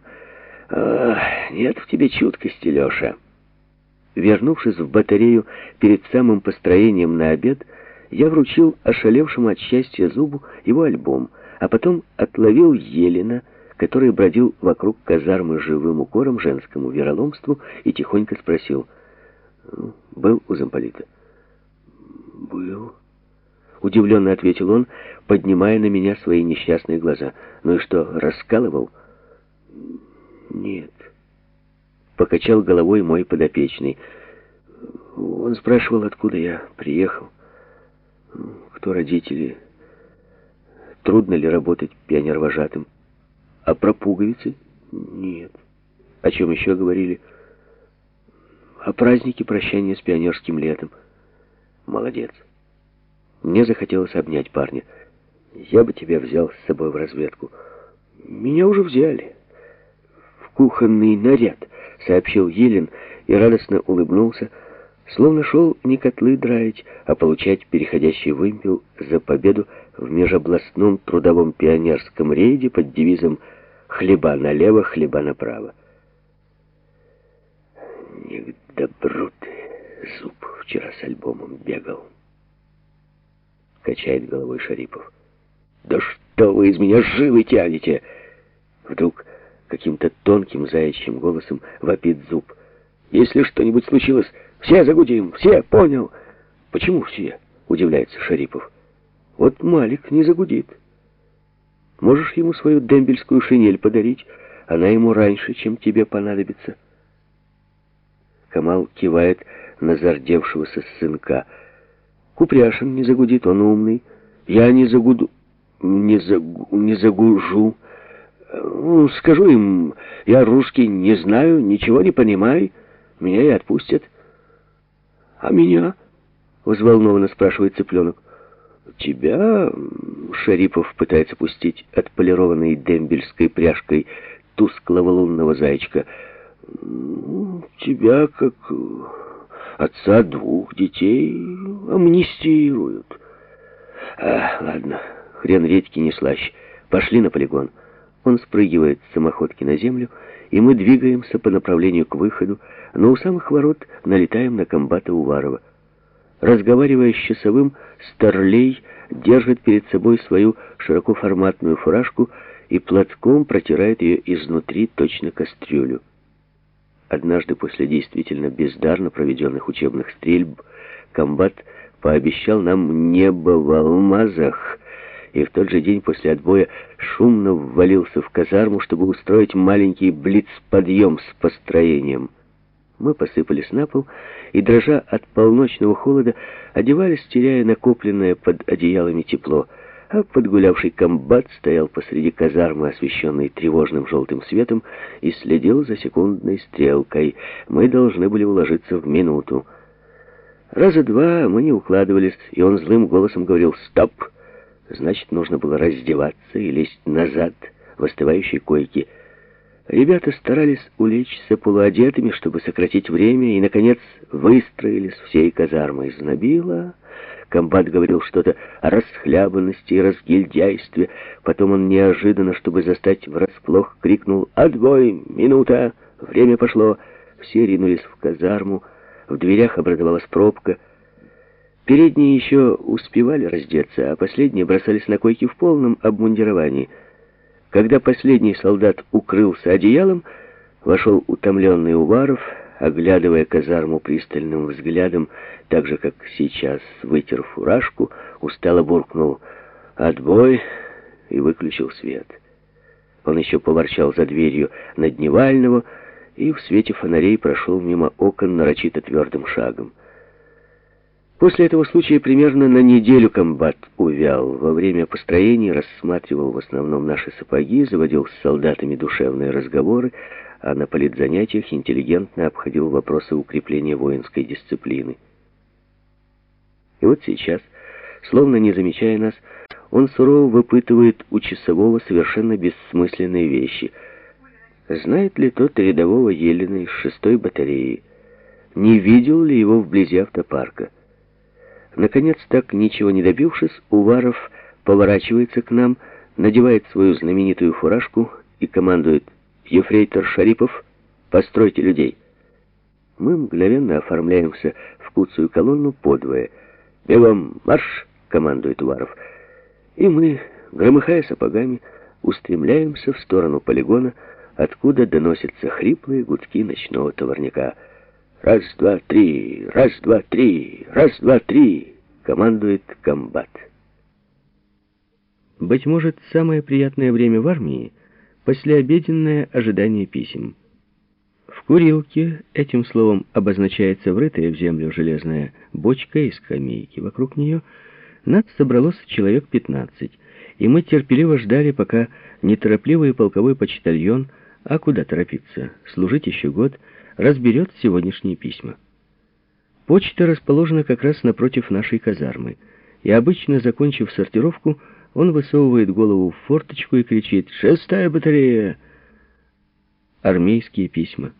«Ах, нет в тебе чуткости, Леша!» Вернувшись в батарею перед самым построением на обед, я вручил ошалевшему от счастья зубу его альбом, а потом отловил Елена, который бродил вокруг казармы живым укором женскому вероломству, и тихонько спросил, «Ну, «Был у замполита?» «Был», — удивленно ответил он, поднимая на меня свои несчастные глаза. «Ну и что, раскалывал?» «Нет». Покачал головой мой подопечный. Он спрашивал, откуда я приехал, кто родители, трудно ли работать пионер-вожатым. А про пуговицы? Нет. О чем еще говорили? О празднике прощания с пионерским летом. Молодец. Мне захотелось обнять парня. Я бы тебя взял с собой в разведку. Меня уже взяли. Кухонный наряд сообщил Елен и радостно улыбнулся, словно шел не котлы драить, а получать переходящий вымпел за победу в межобластном трудовом пионерском рейде под девизом «Хлеба налево, хлеба направо». Не к добру ты, зуб, вчера с альбомом бегал. Качает головой Шарипов. Да что вы из меня живы тянете? Вдруг каким-то тонким заячьим голосом вопит зуб. «Если что-нибудь случилось, все загудим, все, понял?» «Почему все?» — удивляется Шарипов. «Вот Малик не загудит. Можешь ему свою дембельскую шинель подарить, она ему раньше, чем тебе понадобится». Камал кивает на зардевшегося сынка. «Купряшин не загудит, он умный. Я не загуду... не, загу... не загужу». Ну, скажу им, я русский не знаю, ничего не понимаю, меня и отпустят. А меня? Взволнованно спрашивает цыпленок. Тебя, Шарипов пытается пустить отполированной дембельской пряжкой тусклого лунного зайчика. Тебя, как отца двух детей, амнистируют. А, ладно, хрен редьки не слаще. Пошли на полигон. Он спрыгивает с самоходки на землю, и мы двигаемся по направлению к выходу, но у самых ворот налетаем на комбата Уварова. Разговаривая с часовым, Старлей держит перед собой свою широкоформатную фуражку и платком протирает ее изнутри точно кастрюлю. Однажды после действительно бездарно проведенных учебных стрельб комбат пообещал нам небо в алмазах, и в тот же день после отбоя шумно ввалился в казарму, чтобы устроить маленький блиц-подъем с построением. Мы посыпались на пол и, дрожа от полночного холода, одевались, теряя накопленное под одеялами тепло, а подгулявший комбат стоял посреди казармы, освещенной тревожным желтым светом, и следил за секундной стрелкой. Мы должны были уложиться в минуту. Раза два мы не укладывались, и он злым голосом говорил «Стоп!» Значит, нужно было раздеваться и лезть назад в остывающей койке. Ребята старались улечься полуодетыми, чтобы сократить время, и, наконец, выстроились всей казармой. Знобило. Комбат говорил что-то о расхлябанности и разгильдяйстве. Потом он неожиданно, чтобы застать врасплох, крикнул «Отбой! Минута! Время пошло!» Все ринулись в казарму. В дверях образовалась пробка — Передние еще успевали раздеться, а последние бросались на койки в полном обмундировании. Когда последний солдат укрылся одеялом, вошел утомленный Уваров, оглядывая казарму пристальным взглядом, так же, как сейчас, вытер фуражку, устало буркнул «Отбой!» и выключил свет. Он еще поворчал за дверью на Дневального и в свете фонарей прошел мимо окон нарочито твердым шагом. После этого случая примерно на неделю комбат увял. Во время построения рассматривал в основном наши сапоги, заводил с солдатами душевные разговоры, а на политзанятиях интеллигентно обходил вопросы укрепления воинской дисциплины. И вот сейчас, словно не замечая нас, он сурово выпытывает у часового совершенно бессмысленные вещи. Знает ли тот рядового Елена из шестой батареи? Не видел ли его вблизи автопарка? Наконец, так ничего не добившись, Уваров поворачивается к нам, надевает свою знаменитую фуражку и командует «Ефрейтор Шарипов, постройте людей». Мы мгновенно оформляемся в куцую колонну подвое. «Бегом марш!» — командует Уваров. И мы, громыхая сапогами, устремляемся в сторону полигона, откуда доносятся хриплые гудки ночного товарняка — «Раз, два, три! Раз, два, три! Раз, два, три!» — командует комбат. Быть может, самое приятное время в армии — послеобеденное ожидание писем. В курилке этим словом обозначается врытая в землю железная бочка и скамейки. Вокруг нее нас собралось человек пятнадцать, и мы терпеливо ждали, пока неторопливый полковой почтальон, а куда торопиться, служить еще год — разберет сегодняшние письма. Почта расположена как раз напротив нашей казармы, и обычно, закончив сортировку, он высовывает голову в форточку и кричит «Шестая батарея!» Армейские письма.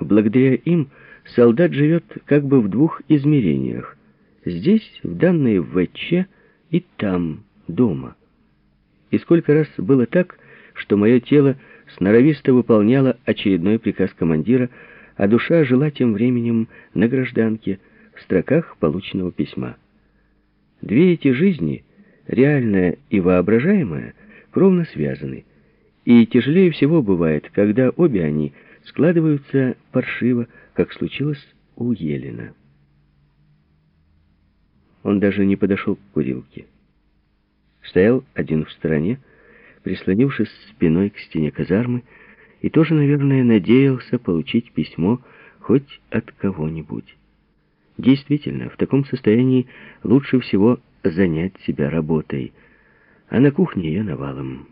Благодаря им солдат живет как бы в двух измерениях. Здесь, в данной ВЧ, и там, дома. И сколько раз было так, что мое тело сноровисто выполняло очередной приказ командира — а душа жила тем временем на гражданке в строках полученного письма. Две эти жизни, реальная и воображаемая, кровно связаны, и тяжелее всего бывает, когда обе они складываются паршиво, как случилось у Елена. Он даже не подошел к курилке. Стоял один в стороне, прислонившись спиной к стене казармы, и тоже, наверное, надеялся получить письмо хоть от кого-нибудь. Действительно, в таком состоянии лучше всего занять себя работой, а на кухне ее навалом.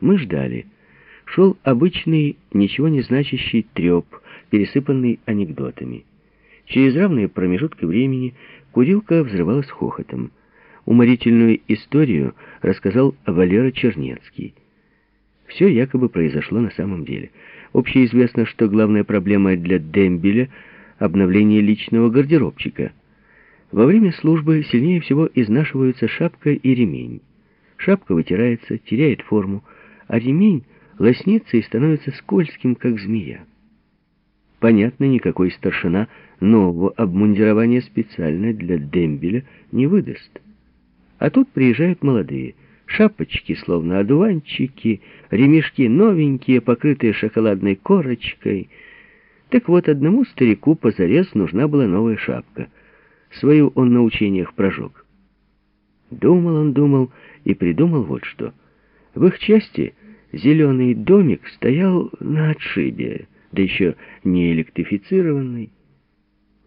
Мы ждали. Шел обычный, ничего не значащий треп, пересыпанный анекдотами. Через равные промежутки времени курилка взрывалась хохотом. Уморительную историю рассказал Валера Чернецкий. Все якобы произошло на самом деле. Общеизвестно, что главная проблема для Дембеля — обновление личного гардеробчика. Во время службы сильнее всего изнашиваются шапка и ремень. Шапка вытирается, теряет форму, а ремень лоснится и становится скользким, как змея. Понятно, никакой старшина нового обмундирования специально для Дембеля не выдаст. А тут приезжают молодые — Шапочки, словно одуванчики, ремешки новенькие, покрытые шоколадной корочкой. Так вот, одному старику позарез нужна была новая шапка. Свою он на учениях прожег. Думал он, думал и придумал вот что. В их части зеленый домик стоял на отшибе, да еще не электрифицированный.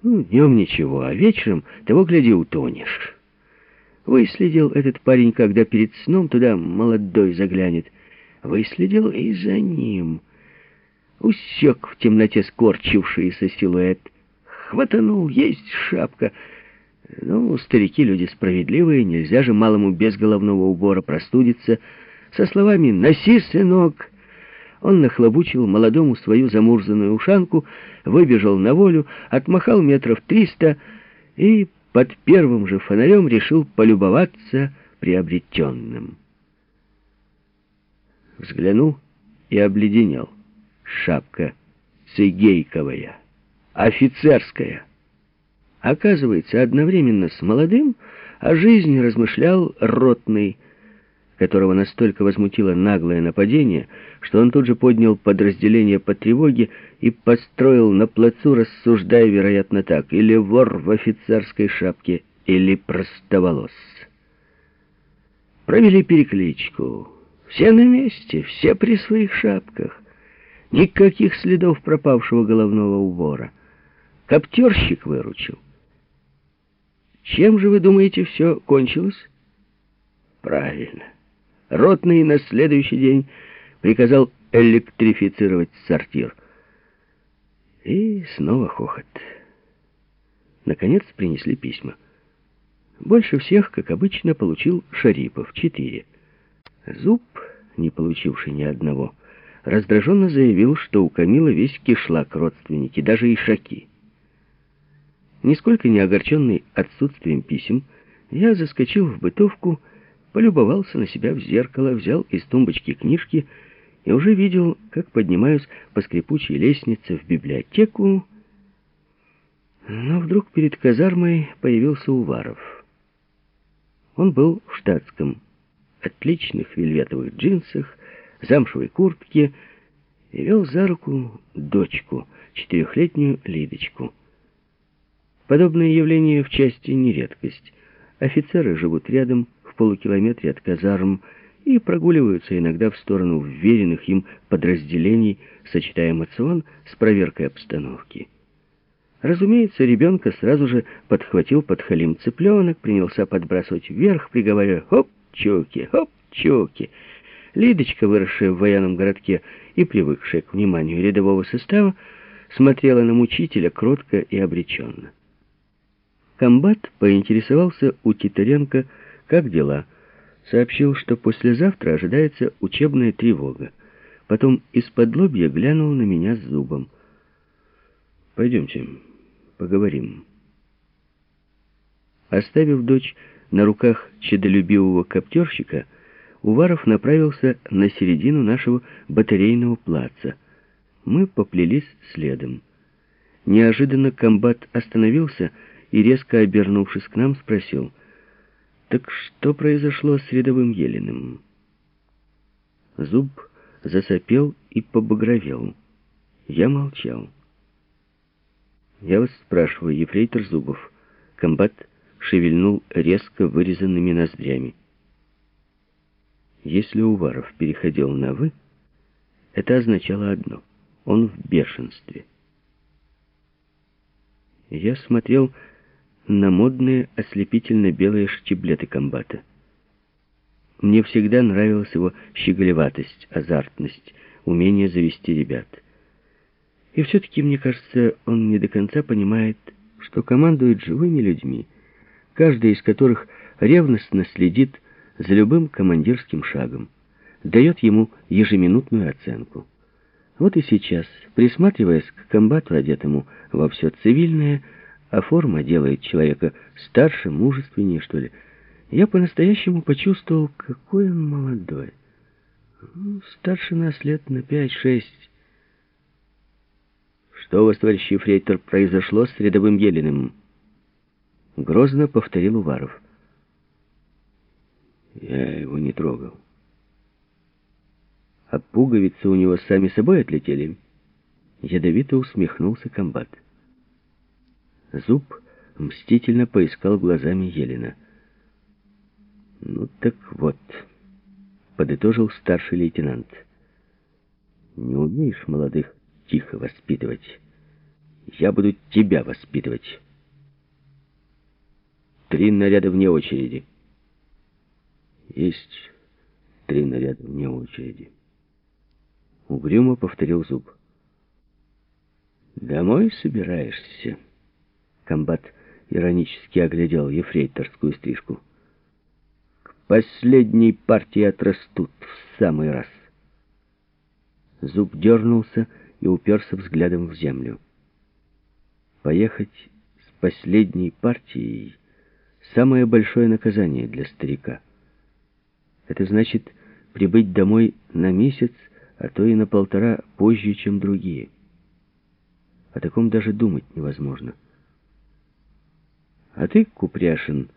Ну, днем ничего, а вечером того, гляди, утонешь. Выследил этот парень, когда перед сном туда молодой заглянет. Выследил и за ним. Усек в темноте скорчившийся силуэт. Хватанул, есть шапка. Ну, старики люди справедливые, нельзя же малому без головного убора простудиться. Со словами «Носи, сынок!» Он нахлобучил молодому свою замурзанную ушанку, выбежал на волю, отмахал метров триста и под первым же фонарем решил полюбоваться приобретенным. Взглянул и обледенел. Шапка цигейковая, офицерская. Оказывается, одновременно с молодым о жизни размышлял ротный, которого настолько возмутило наглое нападение, что он тут же поднял подразделение по тревоге и построил на плацу, рассуждая, вероятно, так, или вор в офицерской шапке, или простоволос. Провели перекличку. Все на месте, все при своих шапках. Никаких следов пропавшего головного убора. Коптерщик выручил. Чем же, вы думаете, все кончилось? Правильно. Ротный на следующий день приказал электрифицировать сортир. И снова хохот. Наконец принесли письма. Больше всех, как обычно, получил Шарипов, четыре. Зуб, не получивший ни одного, раздраженно заявил, что у Камила весь кишлак родственники, даже ишаки. Нисколько не огорченный отсутствием писем, я заскочил в бытовку, полюбовался на себя в зеркало, взял из тумбочки книжки и уже видел, как поднимаюсь по скрипучей лестнице в библиотеку, но вдруг перед казармой появился Уваров. Он был в штатском, отличных вельветовых джинсах, замшевой куртке и вел за руку дочку, четырехлетнюю Лидочку. Подобное явление в части не редкость. Офицеры живут рядом, полукилометре от казарм, и прогуливаются иногда в сторону вверенных им подразделений, сочетая эмоцион с проверкой обстановки. Разумеется, ребенка сразу же подхватил подхалим цыпленок, принялся подбрасывать вверх, приговаривая «Хоп, чуки, хоп, чуки!» Лидочка, выросшая в военном городке и привыкшая к вниманию рядового состава, смотрела на мучителя кротко и обреченно. Комбат поинтересовался у Титаренко, как дела. Сообщил, что послезавтра ожидается учебная тревога. Потом из-под лобья глянул на меня с зубом. «Пойдемте, поговорим». Оставив дочь на руках чедолюбивого коптерщика, Уваров направился на середину нашего батарейного плаца. Мы поплелись следом. Неожиданно комбат остановился и, резко обернувшись к нам, спросил, «Так что произошло с рядовым Елиным?» Зуб засопел и побагровел. Я молчал. «Я вас спрашиваю, ефрейтор Зубов». Комбат шевельнул резко вырезанными ноздрями. Если Уваров переходил на «вы», это означало одно — он в бешенстве. Я смотрел на модные ослепительно-белые штиблеты комбата. Мне всегда нравилась его щеголеватость, азартность, умение завести ребят. И все-таки, мне кажется, он не до конца понимает, что командует живыми людьми, каждый из которых ревностно следит за любым командирским шагом, дает ему ежеминутную оценку. Вот и сейчас, присматриваясь к комбату, одетому во все цивильное, а форма делает человека старше, мужественнее, что ли. Я по-настоящему почувствовал, какой он молодой. Ну, старше нас лет на пять-шесть. Что у вас, товарищ Ефрейтор, произошло с рядовым Елиным? Грозно повторил Уваров. Я его не трогал. А пуговицы у него сами собой отлетели. Ядовито усмехнулся комбат. Зуб мстительно поискал глазами Елена. «Ну так вот», — подытожил старший лейтенант. «Не умеешь молодых тихо воспитывать. Я буду тебя воспитывать». «Три наряда вне очереди». «Есть три наряда вне очереди». Угрюмо повторил Зуб. «Домой собираешься?» Комбат иронически оглядел ефрейторскую стрижку. К последней партии отрастут в самый раз. Зуб дернулся и уперся взглядом в землю. Поехать с последней партией — самое большое наказание для старика. Это значит прибыть домой на месяц, а то и на полтора позже, чем другие. О таком даже думать невозможно. А ты, Купряшин,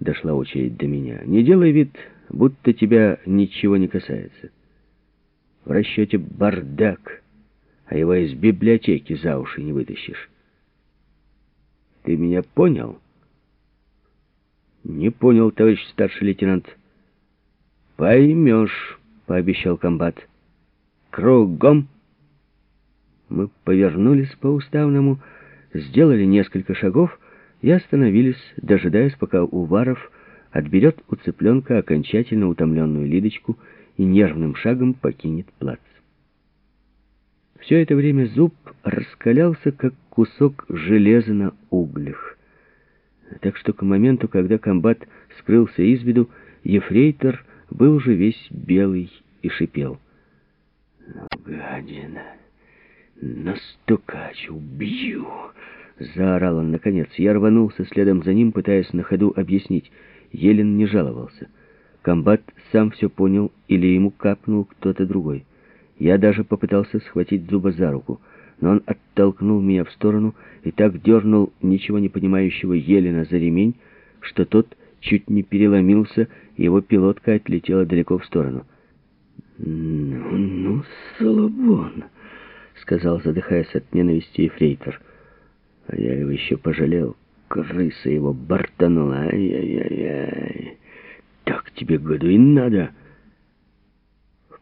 дошла очередь до меня, не делай вид, будто тебя ничего не касается. В расчете бардак, а его из библиотеки за уши не вытащишь. Ты меня понял? Не понял, товарищ старший лейтенант. Поймешь, пообещал комбат. Кругом. Мы повернулись по уставному, сделали несколько шагов и остановились, дожидаясь, пока Уваров отберет у цыпленка окончательно утомленную Лидочку и нервным шагом покинет плац. Все это время зуб раскалялся, как кусок железа на углях. Так что к моменту, когда комбат скрылся из виду, ефрейтор был уже весь белый и шипел. «Ну, гадина, настукач, убью!» Заорал он наконец. Я рванулся следом за ним, пытаясь на ходу объяснить. Елен не жаловался. Комбат сам все понял или ему капнул кто-то другой. Я даже попытался схватить Зуба за руку, но он оттолкнул меня в сторону и так дернул ничего не понимающего Елена за ремень, что тот чуть не переломился, и его пилотка отлетела далеко в сторону. «Ну, ну, Солобон!» — сказал, задыхаясь от ненависти Ефрейтор. А я его еще пожалел. Крыса его бортанула. Ай-яй-яй-яй. Так тебе году и надо!»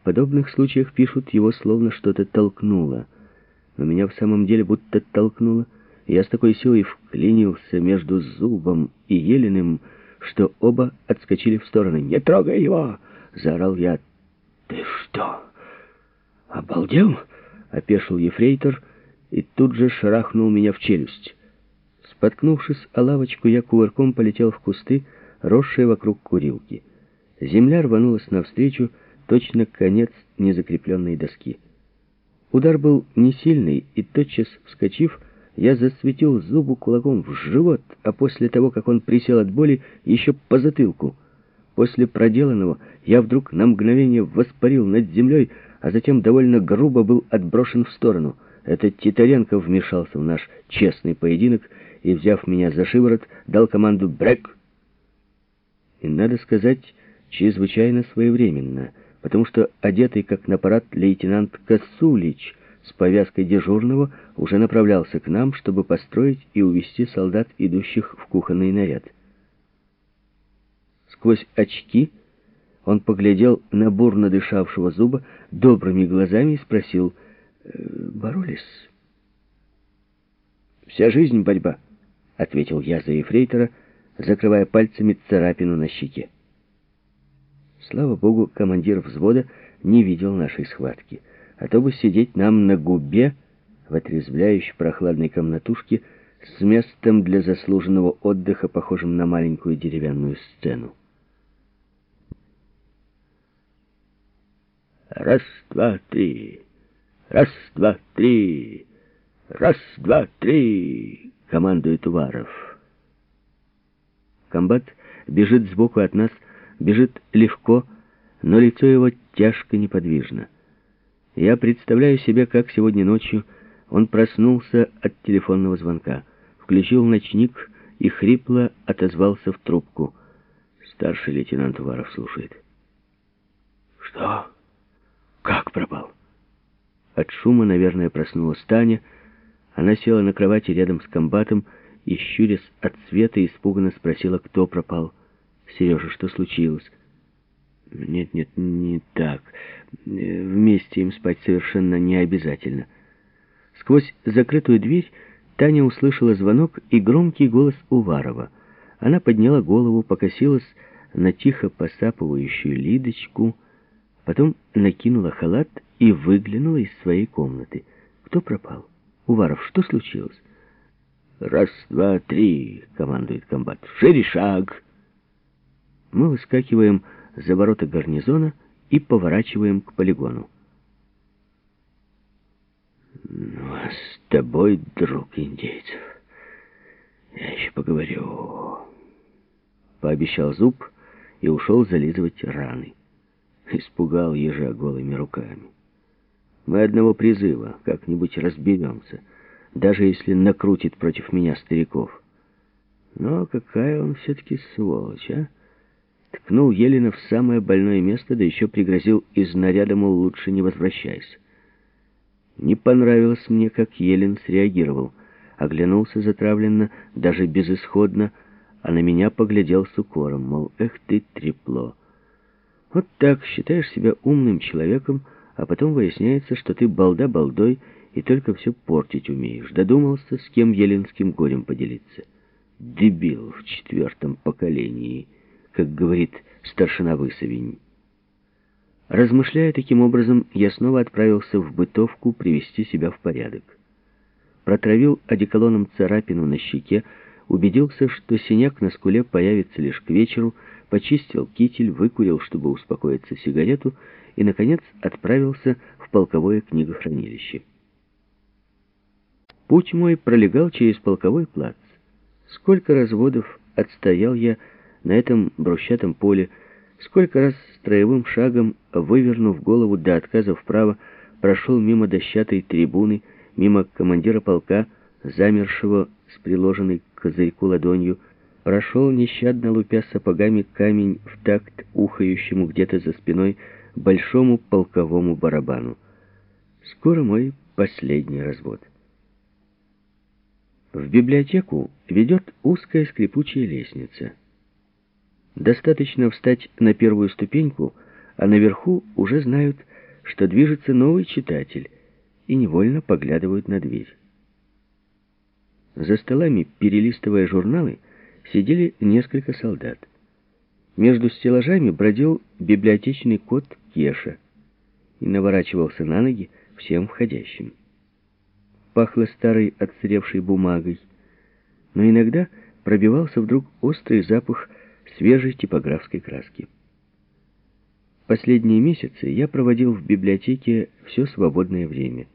подобных случаях пишут, его словно что-то толкнуло. Но меня в самом деле будто толкнуло, я с такой силой вклинился между зубом и Елиным, что оба отскочили в стороны. «Не трогай его!» — заорал я. «Ты что, обалдел?» — опешил ефрейтор и тут же шарахнул меня в челюсть. Споткнувшись о лавочку, я кувырком полетел в кусты, росшие вокруг курилки. Земля рванулась навстречу, точно конец незакрепленной доски. Удар был не сильный, и тотчас вскочив, я засветил зубу кулаком в живот, а после того, как он присел от боли, еще по затылку. После проделанного я вдруг на мгновение воспарил над землей, а затем довольно грубо был отброшен в сторону. Этот Титаренко вмешался в наш честный поединок и, взяв меня за шиворот, дал команду «Брэк!». И, надо сказать, чрезвычайно своевременно — потому что одетый как на парад лейтенант Косулич с повязкой дежурного уже направлялся к нам, чтобы построить и увести солдат, идущих в кухонный наряд. Сквозь очки он поглядел на бурно дышавшего зуба добрыми глазами и спросил, «Э, «Боролись?» «Вся жизнь борьба», — ответил я за ефрейтора, закрывая пальцами царапину на щеке. Слава богу, командир взвода не видел нашей схватки, а то бы сидеть нам на губе в отрезвляющей прохладной комнатушке с местом для заслуженного отдыха, похожим на маленькую деревянную сцену. Раз, два, три. Раз, два, три. Раз, два, три. Командует Уваров. Комбат бежит сбоку от нас, бежит легко, но лицо его тяжко неподвижно. Я представляю себе, как сегодня ночью он проснулся от телефонного звонка, включил ночник и хрипло отозвался в трубку. Старший лейтенант Уваров слушает. «Что? Как пропал?» От шума, наверное, проснулась Таня. Она села на кровати рядом с комбатом и, щурясь от света, испуганно спросила, кто пропал. Сережа, что случилось? Нет, нет, не так. Вместе им спать совершенно не обязательно. Сквозь закрытую дверь Таня услышала звонок и громкий голос Уварова. Она подняла голову, покосилась на тихо посапывающую Лидочку, потом накинула халат и выглянула из своей комнаты. Кто пропал? Уваров, что случилось? «Раз, два, три!» — командует комбат. «Шире шаг!» мы выскакиваем за ворота гарнизона и поворачиваем к полигону. «Ну, а с тобой, друг индейцев, я еще поговорю», — пообещал Зуб и ушел зализывать раны. Испугал ежа голыми руками. «Мы одного призыва, как-нибудь разберемся, даже если накрутит против меня стариков. Но какая он все-таки сволочь, а?» ткнул Елена в самое больное место, да еще пригрозил из наряда, мол, лучше не возвращайся. Не понравилось мне, как Елен среагировал. Оглянулся затравленно, даже безысходно, а на меня поглядел с укором, мол, эх ты, трепло. Вот так считаешь себя умным человеком, а потом выясняется, что ты балда балдой и только все портить умеешь. Додумался, с кем еленским горем поделиться. Дебил в четвертом поколении, как говорит старшина Высовень. Размышляя таким образом, я снова отправился в бытовку привести себя в порядок. Протравил одеколоном царапину на щеке, убедился, что синяк на скуле появится лишь к вечеру, почистил китель, выкурил, чтобы успокоиться, сигарету и, наконец, отправился в полковое книгохранилище. Путь мой пролегал через полковой плац. Сколько разводов отстоял я на этом брусчатом поле, сколько раз строевым шагом, вывернув голову до отказа вправо, прошел мимо дощатой трибуны, мимо командира полка, замершего с приложенной к козырьку ладонью, прошел нещадно лупя сапогами камень в такт ухающему где-то за спиной большому полковому барабану. Скоро мой последний развод. В библиотеку ведет узкая скрипучая лестница. Достаточно встать на первую ступеньку, а наверху уже знают, что движется новый читатель, и невольно поглядывают на дверь. За столами, перелистывая журналы, сидели несколько солдат. Между стеллажами бродил библиотечный кот Кеша и наворачивался на ноги всем входящим. Пахло старой отсыревшей бумагой, но иногда пробивался вдруг острый запах свежей типографской краски. Последние месяцы я проводил в библиотеке все свободное время.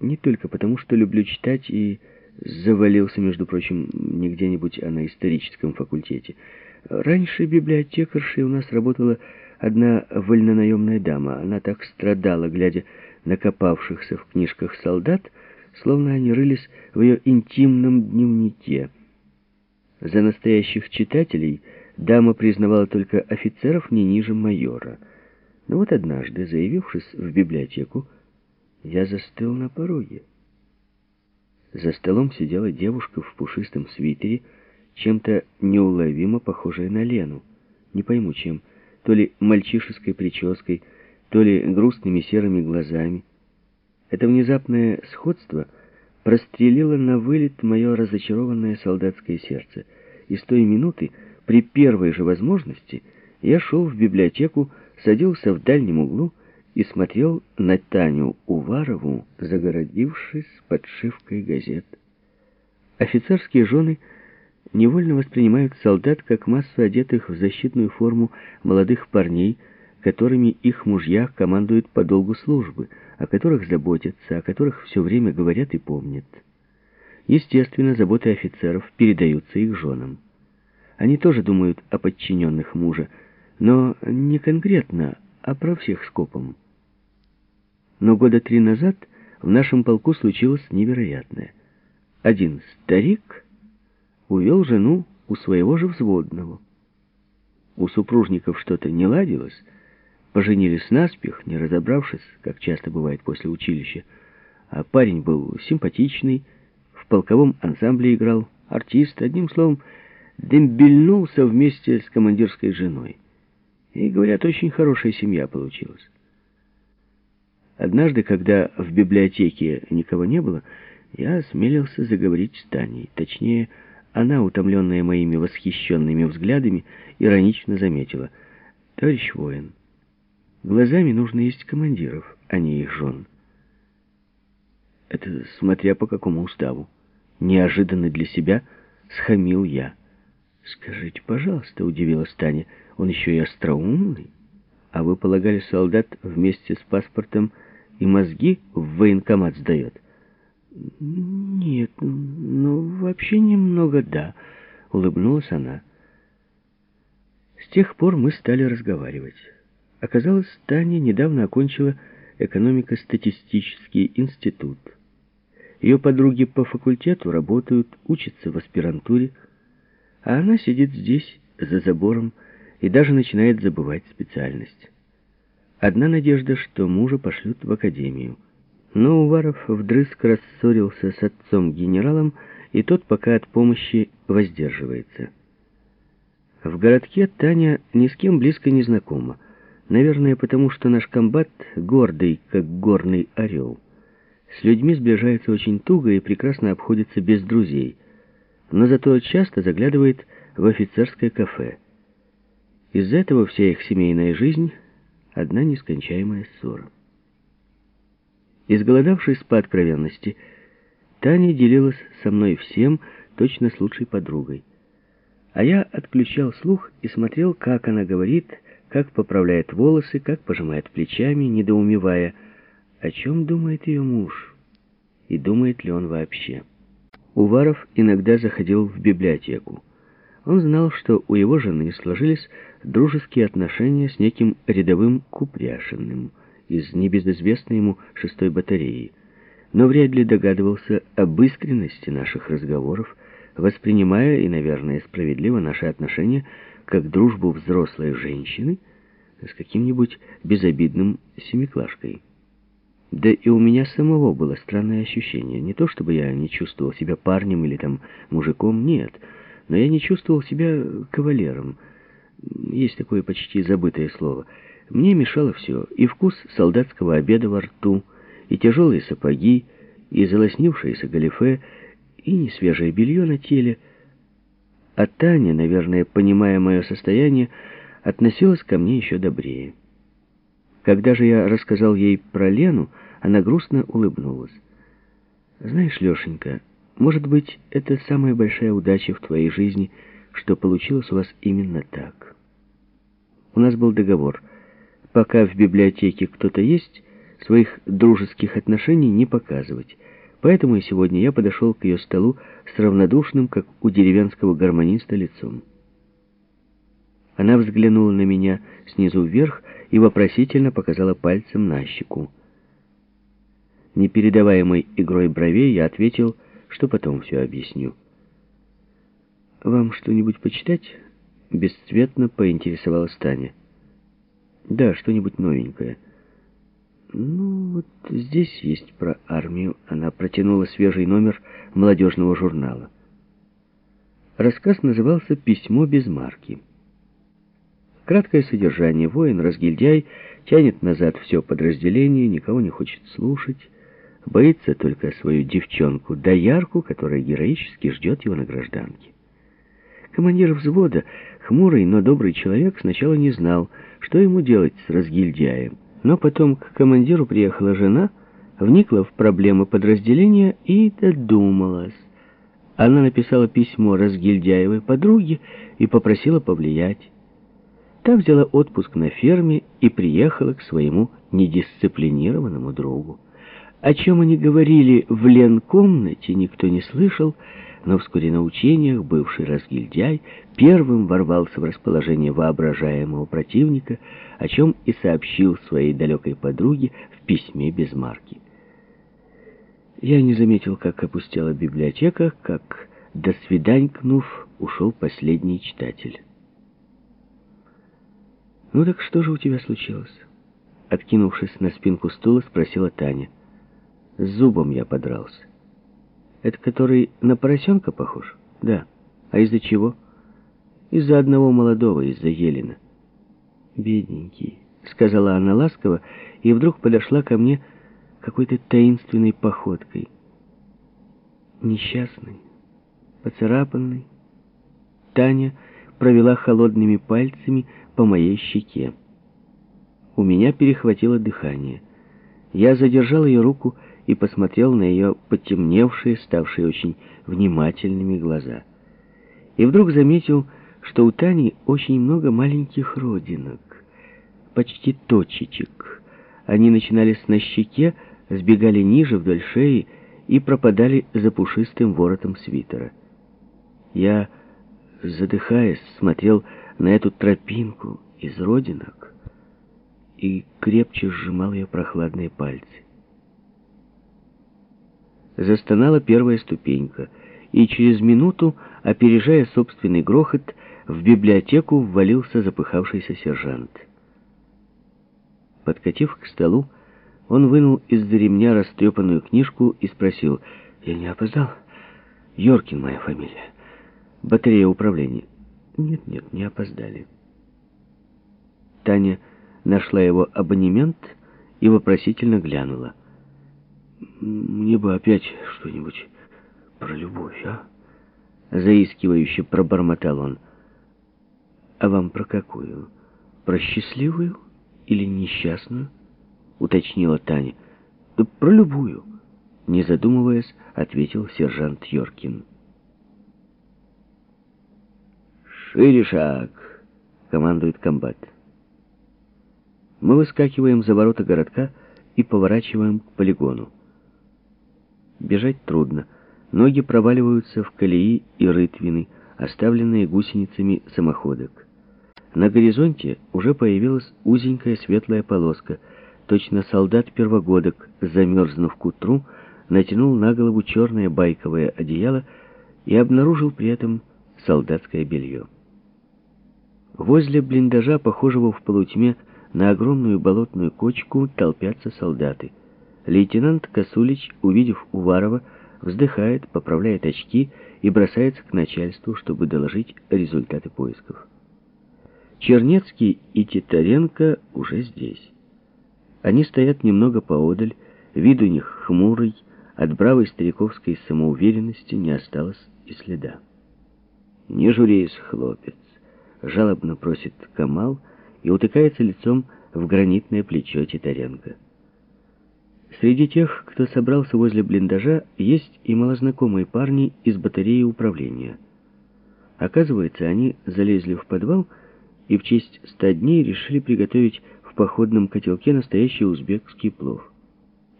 Не только потому, что люблю читать и завалился, между прочим, не где-нибудь, а на историческом факультете. Раньше библиотекаршей у нас работала одна вольнонаемная дама. Она так страдала, глядя на копавшихся в книжках солдат, словно они рылись в ее интимном дневнике. За настоящих читателей дама признавала только офицеров не ниже майора. Но вот однажды, заявившись в библиотеку, я застыл на пороге. За столом сидела девушка в пушистом свитере, чем-то неуловимо похожая на Лену. Не пойму чем, то ли мальчишеской прической, то ли грустными серыми глазами. Это внезапное сходство прострелило на вылет мое разочарованное солдатское сердце, и с той минуты, при первой же возможности, я шел в библиотеку, садился в дальнем углу и смотрел на Таню Уварову, загородившись подшивкой газет. Офицерские жены невольно воспринимают солдат как массу одетых в защитную форму молодых парней, которыми их мужья командуют по долгу службы, о которых заботятся, о которых все время говорят и помнят. Естественно, заботы офицеров передаются их женам. Они тоже думают о подчиненных мужа, но не конкретно, а про всех скопом. Но года три назад в нашем полку случилось невероятное. Один старик увел жену у своего же взводного. У супружников что-то не ладилось, поженились наспех, не разобравшись, как часто бывает после училища. А парень был симпатичный, в полковом ансамбле играл, артист, одним словом, дембельнулся вместе с командирской женой. И, говорят, очень хорошая семья получилась. Однажды, когда в библиотеке никого не было, я осмелился заговорить с Таней. Точнее, она, утомленная моими восхищенными взглядами, иронично заметила. «Товарищ воин, глазами нужно есть командиров, а не их жен». Это смотря по какому уставу. Неожиданно для себя схамил я. «Скажите, пожалуйста», — удивилась Таня, — «он еще и остроумный? А вы полагали, солдат вместе с паспортом и мозги в военкомат сдает. «Нет, ну, вообще немного да», — улыбнулась она. С тех пор мы стали разговаривать. Оказалось, Таня недавно окончила экономико-статистический институт. Ее подруги по факультету работают, учатся в аспирантуре, а она сидит здесь, за забором, и даже начинает забывать специальность. Одна надежда, что мужа пошлют в академию. Но Уваров вдрызг рассорился с отцом-генералом, и тот пока от помощи воздерживается. В городке Таня ни с кем близко не знакома. Наверное, потому что наш комбат гордый, как горный орел. С людьми сближается очень туго и прекрасно обходится без друзей. Но зато часто заглядывает в офицерское кафе. Из-за этого вся их семейная жизнь — одна нескончаемая ссора. Изголодавшись по откровенности, Таня делилась со мной всем, точно с лучшей подругой. А я отключал слух и смотрел, как она говорит, как поправляет волосы, как пожимает плечами, недоумевая, о чем думает ее муж и думает ли он вообще. Уваров иногда заходил в библиотеку. Он знал, что у его жены сложились дружеские отношения с неким рядовым Купряшиным – из небезызвестной ему шестой батареи, но вряд ли догадывался об искренности наших разговоров, воспринимая и, наверное, справедливо наши отношения как дружбу взрослой женщины с каким-нибудь безобидным семиклашкой. Да и у меня самого было странное ощущение. Не то, чтобы я не чувствовал себя парнем или там мужиком, нет. Но я не чувствовал себя кавалером. Есть такое почти забытое слово — мне мешало все, и вкус солдатского обеда во рту, и тяжелые сапоги, и залоснившееся галифе, и несвежее белье на теле. А Таня, наверное, понимая мое состояние, относилась ко мне еще добрее. Когда же я рассказал ей про Лену, она грустно улыбнулась. «Знаешь, Лешенька, может быть, это самая большая удача в твоей жизни, что получилось у вас именно так. У нас был договор — пока в библиотеке кто-то есть, своих дружеских отношений не показывать. Поэтому и сегодня я подошел к ее столу с равнодушным, как у деревенского гармониста, лицом. Она взглянула на меня снизу вверх и вопросительно показала пальцем на щеку. Непередаваемой игрой бровей я ответил, что потом все объясню. «Вам что-нибудь почитать?» Бесцветно поинтересовалась Таня. Да, что-нибудь новенькое. Ну, вот здесь есть про армию. Она протянула свежий номер молодежного журнала. Рассказ назывался «Письмо без марки». Краткое содержание. Воин-разгильдяй тянет назад все подразделение, никого не хочет слушать, боится только свою девчонку, доярку, которая героически ждет его на гражданке. Командир взвода, хмурый, но добрый человек, сначала не знал, что ему делать с разгильдяем. Но потом к командиру приехала жена, вникла в проблемы подразделения и додумалась. Она написала письмо разгильдяевой подруге и попросила повлиять. Та взяла отпуск на ферме и приехала к своему недисциплинированному другу. О чем они говорили в ленкомнате, никто не слышал, но вскоре на учениях бывший разгильдяй первым ворвался в расположение воображаемого противника, о чем и сообщил своей далекой подруге в письме без марки. Я не заметил, как опустела библиотека, как, до свиданькнув, ушел последний читатель. «Ну так что же у тебя случилось?» Откинувшись на спинку стула, спросила Таня. «С зубом я подрался». Это который на поросенка похож? Да. А из-за чего? Из-за одного молодого, из-за Елена. Бедненький, сказала она ласково, и вдруг подошла ко мне какой-то таинственной походкой. Несчастный, поцарапанный. Таня провела холодными пальцами по моей щеке. У меня перехватило дыхание. Я задержал ее руку и посмотрел на ее потемневшие, ставшие очень внимательными глаза. И вдруг заметил, что у Тани очень много маленьких родинок, почти точечек. Они начинались на щеке, сбегали ниже вдоль шеи и пропадали за пушистым воротом свитера. Я, задыхаясь, смотрел на эту тропинку из родинок и крепче сжимал ее прохладные пальцы. Застонала первая ступенька, и через минуту, опережая собственный грохот, в библиотеку ввалился запыхавшийся сержант. Подкатив к столу, он вынул из-за ремня растрепанную книжку и спросил, «Я не опоздал? Йоркин моя фамилия. Батарея управления». «Нет-нет, не опоздали». Таня нашла его абонемент и вопросительно глянула. «Мне бы опять что-нибудь про любовь, а?» Заискивающе пробормотал он. «А вам про какую? Про счастливую или несчастную?» Уточнила Таня. «Да про любую», не задумываясь, ответил сержант Йоркин. «Шире шаг!» — командует комбат. Мы выскакиваем за ворота городка и поворачиваем к полигону. Бежать трудно. Ноги проваливаются в колеи и рытвины, оставленные гусеницами самоходок. На горизонте уже появилась узенькая светлая полоска. Точно солдат-первогодок, замерзнув к утру, натянул на голову черное байковое одеяло и обнаружил при этом солдатское белье. Возле блиндажа, похожего в полутьме на огромную болотную кочку, толпятся солдаты. Лейтенант Косулич, увидев Уварова, вздыхает, поправляет очки и бросается к начальству, чтобы доложить результаты поисков. Чернецкий и Титаренко уже здесь. Они стоят немного поодаль, вид у них хмурый, от бравой стариковской самоуверенности не осталось и следа. «Не журись, хлопец!» — жалобно просит Камал и утыкается лицом в гранитное плечо Титаренко. Среди тех, кто собрался возле блиндажа, есть и малознакомые парни из батареи управления. Оказывается, они залезли в подвал и в честь ста дней решили приготовить в походном котелке настоящий узбекский плов.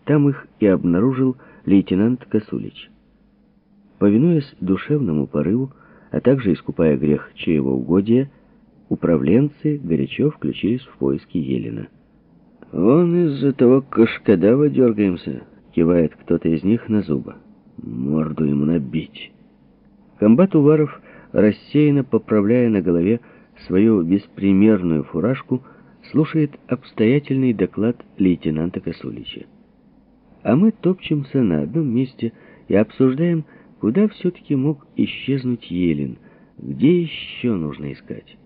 Там их и обнаружил лейтенант Косулич. Повинуясь душевному порыву, а также искупая грех чаевоугодия, управленцы горячо включились в поиски Елена. «Вон из-за того кашкадава дергаемся», — кивает кто-то из них на зуба. «Морду ему набить». Комбат Уваров, рассеянно поправляя на голове свою беспримерную фуражку, слушает обстоятельный доклад лейтенанта Косулича. А мы топчемся на одном месте и обсуждаем, куда все-таки мог исчезнуть Елен, где еще нужно искать.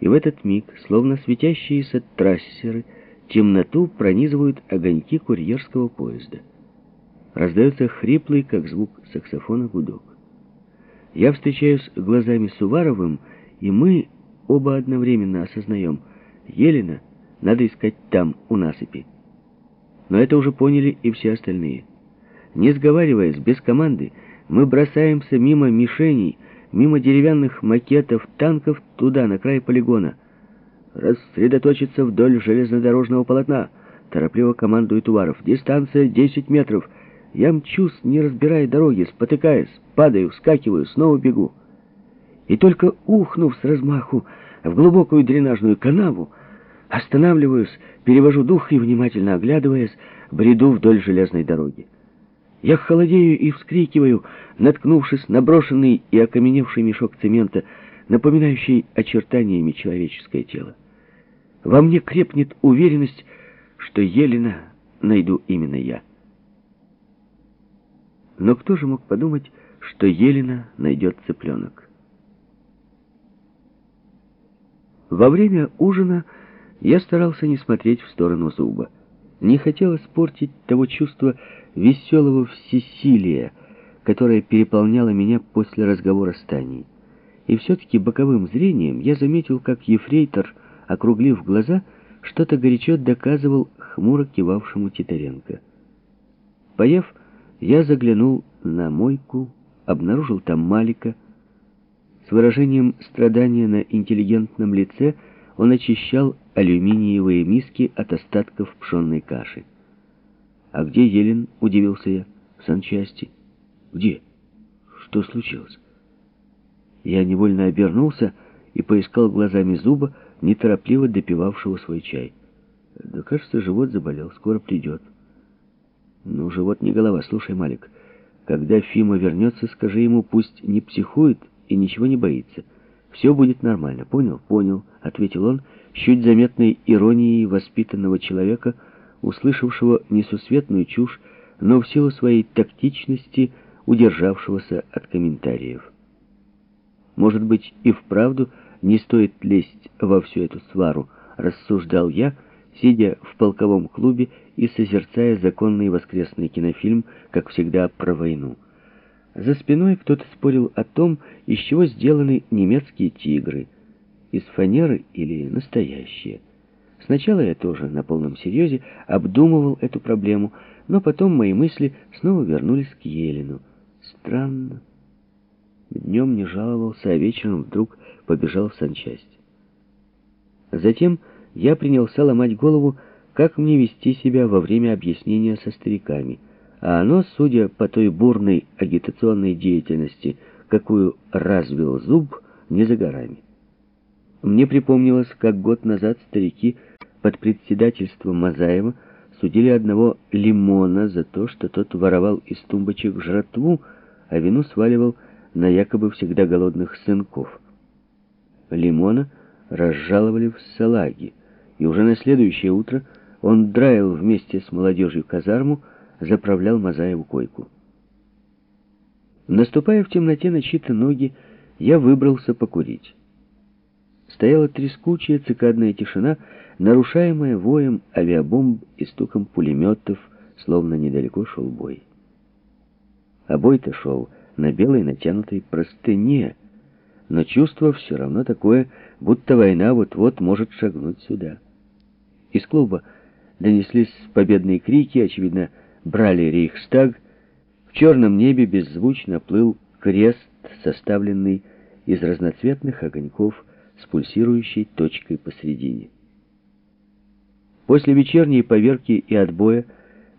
И в этот миг, словно светящиеся трассеры, темноту пронизывают огоньки курьерского поезда. Раздается хриплый, как звук саксофона, гудок. Я встречаюсь глазами с Уваровым, и мы оба одновременно осознаем, Елена надо искать там, у насыпи. Но это уже поняли и все остальные. Не сговариваясь, без команды, мы бросаемся мимо мишеней, мимо деревянных макетов танков туда, на край полигона. «Рассредоточиться вдоль железнодорожного полотна!» Торопливо командует Уваров. «Дистанция 10 метров. Я мчусь, не разбирая дороги, спотыкаясь, падаю, вскакиваю, снова бегу. И только ухнув с размаху в глубокую дренажную канаву, Останавливаюсь, перевожу дух и, внимательно оглядываясь, бреду вдоль железной дороги. Я холодею и вскрикиваю, наткнувшись на брошенный и окаменевший мешок цемента, напоминающий очертаниями человеческое тело. Во мне крепнет уверенность, что Елена найду именно я. Но кто же мог подумать, что Елена найдет цыпленок? Во время ужина я старался не смотреть в сторону зуба. Не хотел испортить того чувства веселого всесилия, которое переполняло меня после разговора с Таней. И все-таки боковым зрением я заметил, как ефрейтор, округлив глаза, что-то горячо доказывал хмуро кивавшему Титаренко. Поев, я заглянул на мойку, обнаружил там Малика. С выражением страдания на интеллигентном лице он очищал алюминиевые миски от остатков пшенной каши. «А где Елен?» — удивился я. «В санчасти». «Где? Что случилось?» Я невольно обернулся и поискал глазами зуба, неторопливо допивавшего свой чай. «Да, кажется, живот заболел, скоро придет». «Ну, живот не голова. Слушай, Малик, когда Фима вернется, скажи ему, пусть не психует и ничего не боится. Все будет нормально. Понял? Понял, ответил он, с чуть заметной иронией воспитанного человека, услышавшего несусветную чушь, но в силу своей тактичности удержавшегося от комментариев. Может быть, и вправду не стоит лезть во всю эту свару, рассуждал я, сидя в полковом клубе и созерцая законный воскресный кинофильм, как всегда, про войну. За спиной кто-то спорил о том, из чего сделаны немецкие тигры, из фанеры или настоящие. Сначала я тоже на полном серьезе обдумывал эту проблему, но потом мои мысли снова вернулись к Елину. Странно. Днем не жаловался, а вечером вдруг побежал в санчасть. Затем я принялся ломать голову, как мне вести себя во время объяснения со стариками. А оно, судя по той бурной агитационной деятельности, какую развил зуб, не за горами. Мне припомнилось, как год назад старики под председательством Мазаева судили одного лимона за то, что тот воровал из тумбочек жратву, а вину сваливал на якобы всегда голодных сынков. Лимона разжаловали в салаги, и уже на следующее утро он драил вместе с молодежью казарму, заправлял Мазаеву койку. Наступая в темноте на чьи-то ноги, я выбрался покурить. Стояла трескучая цикадная тишина, нарушаемая воем авиабомб и стуком пулеметов, словно недалеко шел бой. А бой-то шел на белой натянутой простыне, но чувство все равно такое, будто война вот-вот может шагнуть сюда. Из клуба донеслись победные крики, очевидно, брали Рейхстаг. В черном небе беззвучно плыл крест, составленный из разноцветных огоньков с пульсирующей точкой посредине. После вечерней поверки и отбоя,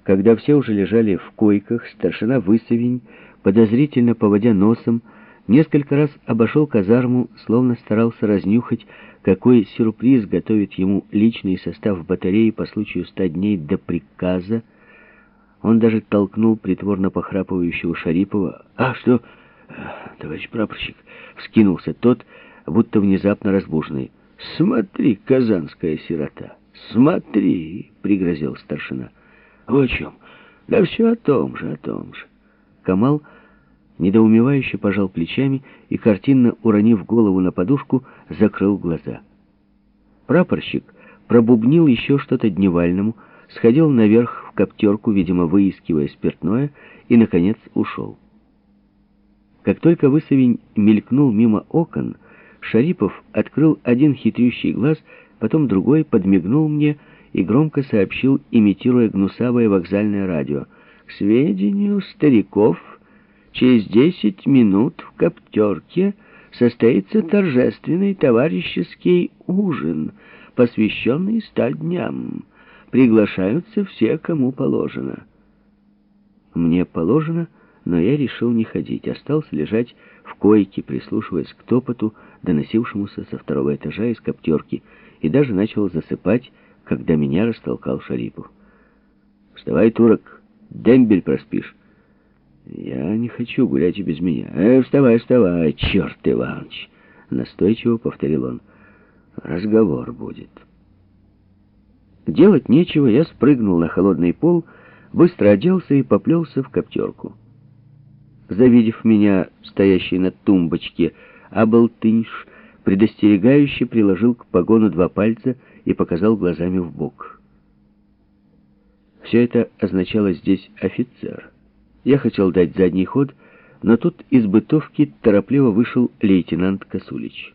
когда все уже лежали в койках, старшина Высовень, подозрительно поводя носом, несколько раз обошел казарму, словно старался разнюхать, какой сюрприз готовит ему личный состав батареи по случаю ста дней до приказа. Он даже толкнул притворно похрапывающего Шарипова. «А что, товарищ прапорщик?» — вскинулся тот, будто внезапно разбуженный. «Смотри, казанская сирота, смотри!» — пригрозил старшина. «О чем? Да все о том же, о том же». Камал недоумевающе пожал плечами и, картинно уронив голову на подушку, закрыл глаза. Прапорщик пробубнил еще что-то дневальному, сходил наверх в коптерку, видимо, выискивая спиртное, и, наконец, ушел. Как только высовень мелькнул мимо окон, Шарипов открыл один хитрющий глаз, потом другой подмигнул мне и громко сообщил, имитируя гнусавое вокзальное радио. «К сведению стариков...» Через десять минут в коптерке состоится торжественный товарищеский ужин, посвященный ста дням. Приглашаются все, кому положено. Мне положено, но я решил не ходить. Остался лежать в койке, прислушиваясь к топоту, доносившемуся со второго этажа из коптерки, и даже начал засыпать, когда меня растолкал Шарипов. «Вставай, турок, дембель проспишь». «Я не хочу гулять и без меня. Э, вставай, вставай, черт Иваныч!» Настойчиво повторил он. «Разговор будет». Делать нечего, я спрыгнул на холодный пол, быстро оделся и поплелся в коптерку. Завидев меня, стоящий на тумбочке, Абалтынш предостерегающе приложил к погону два пальца и показал глазами в бок. Все это означало здесь офицер. Я хотел дать задний ход, но тут из бытовки торопливо вышел лейтенант Косулич.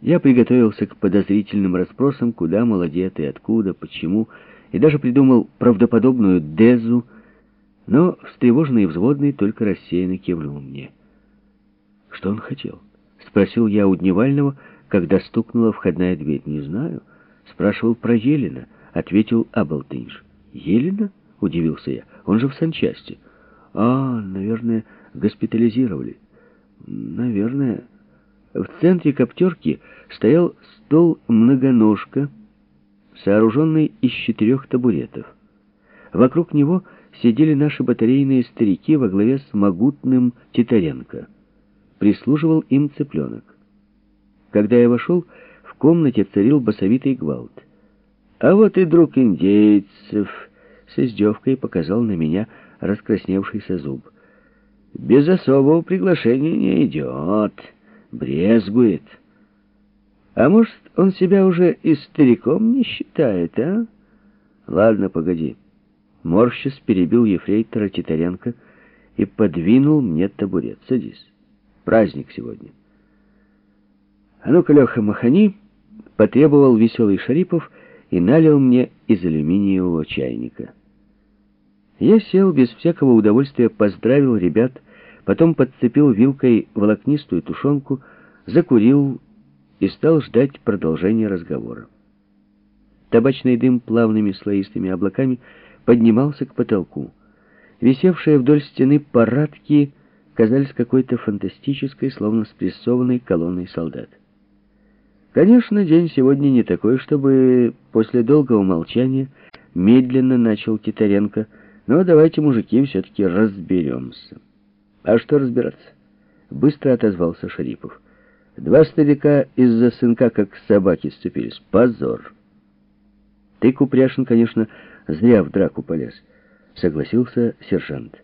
Я приготовился к подозрительным расспросам, куда молодец и откуда, почему, и даже придумал правдоподобную дезу, но встревоженный взводный только рассеянно кивнул мне. «Что он хотел?» — спросил я у Дневального, когда стукнула входная дверь. «Не знаю». Спрашивал про Елена, — ответил Абалтынж. «Елена?» — удивился я. «Он же в санчасти». А, наверное, госпитализировали. Наверное. В центре коптерки стоял стол-многоножка, сооруженный из четырех табуретов. Вокруг него сидели наши батарейные старики во главе с могутным Титаренко. Прислуживал им цыпленок. Когда я вошел, в комнате царил басовитый гвалт. А вот и друг индейцев с издевкой показал на меня раскрасневшийся зуб. Без особого приглашения не идет, брезгует. А может, он себя уже и стариком не считает, а? Ладно, погоди. Морщис перебил ефрейтора Титаренко и подвинул мне табурет. Садись. Праздник сегодня. А ну-ка, Леха, махани, потребовал веселый Шарипов и налил мне из алюминиевого чайника. Я сел без всякого удовольствия, поздравил ребят, потом подцепил вилкой волокнистую тушенку, закурил и стал ждать продолжения разговора. Табачный дым плавными слоистыми облаками поднимался к потолку. Висевшие вдоль стены парадки казались какой-то фантастической, словно спрессованной колонной солдат. Конечно, день сегодня не такой, чтобы после долгого молчания медленно начал Титаренко — но давайте, мужики, все-таки разберемся. А что разбираться? Быстро отозвался Шарипов. Два старика из-за сынка как собаки сцепились. Позор. Ты, Купряшин, конечно, зря в драку полез, согласился сержант.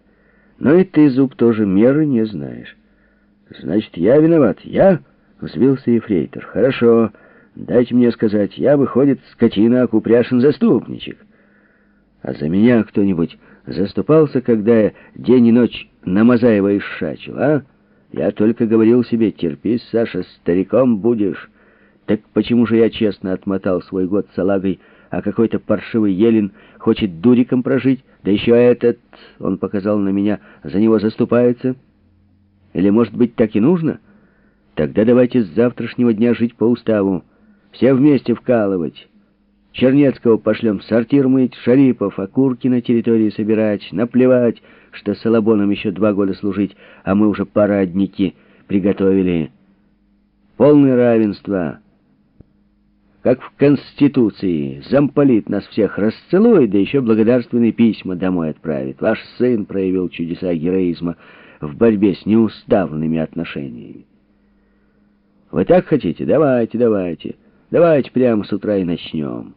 Но и ты, Зуб, тоже меры не знаешь. Значит, я виноват. Я? Взвился ефрейтор. Хорошо. Дайте мне сказать, я, выходит, скотина, а Купряшин заступничек. А за меня кто-нибудь заступался, когда я день и ночь на Мазаева исшачил, а? Я только говорил себе, терпи, Саша, стариком будешь. Так почему же я честно отмотал свой год салагой, а какой-то паршивый Елин хочет дуриком прожить, да еще этот, он показал на меня, за него заступается? Или, может быть, так и нужно? Тогда давайте с завтрашнего дня жить по уставу, все вместе вкалывать». Чернецкого пошлем сортир мыть, Шарипов, окурки на территории собирать, наплевать, что с Алабоном еще два года служить, а мы уже парадники приготовили. Полное равенство. Как в Конституции. Замполит нас всех расцелует, да еще благодарственные письма домой отправит. Ваш сын проявил чудеса героизма в борьбе с неуставными отношениями. Вы так хотите? Давайте, давайте. Давайте прямо с утра и начнем.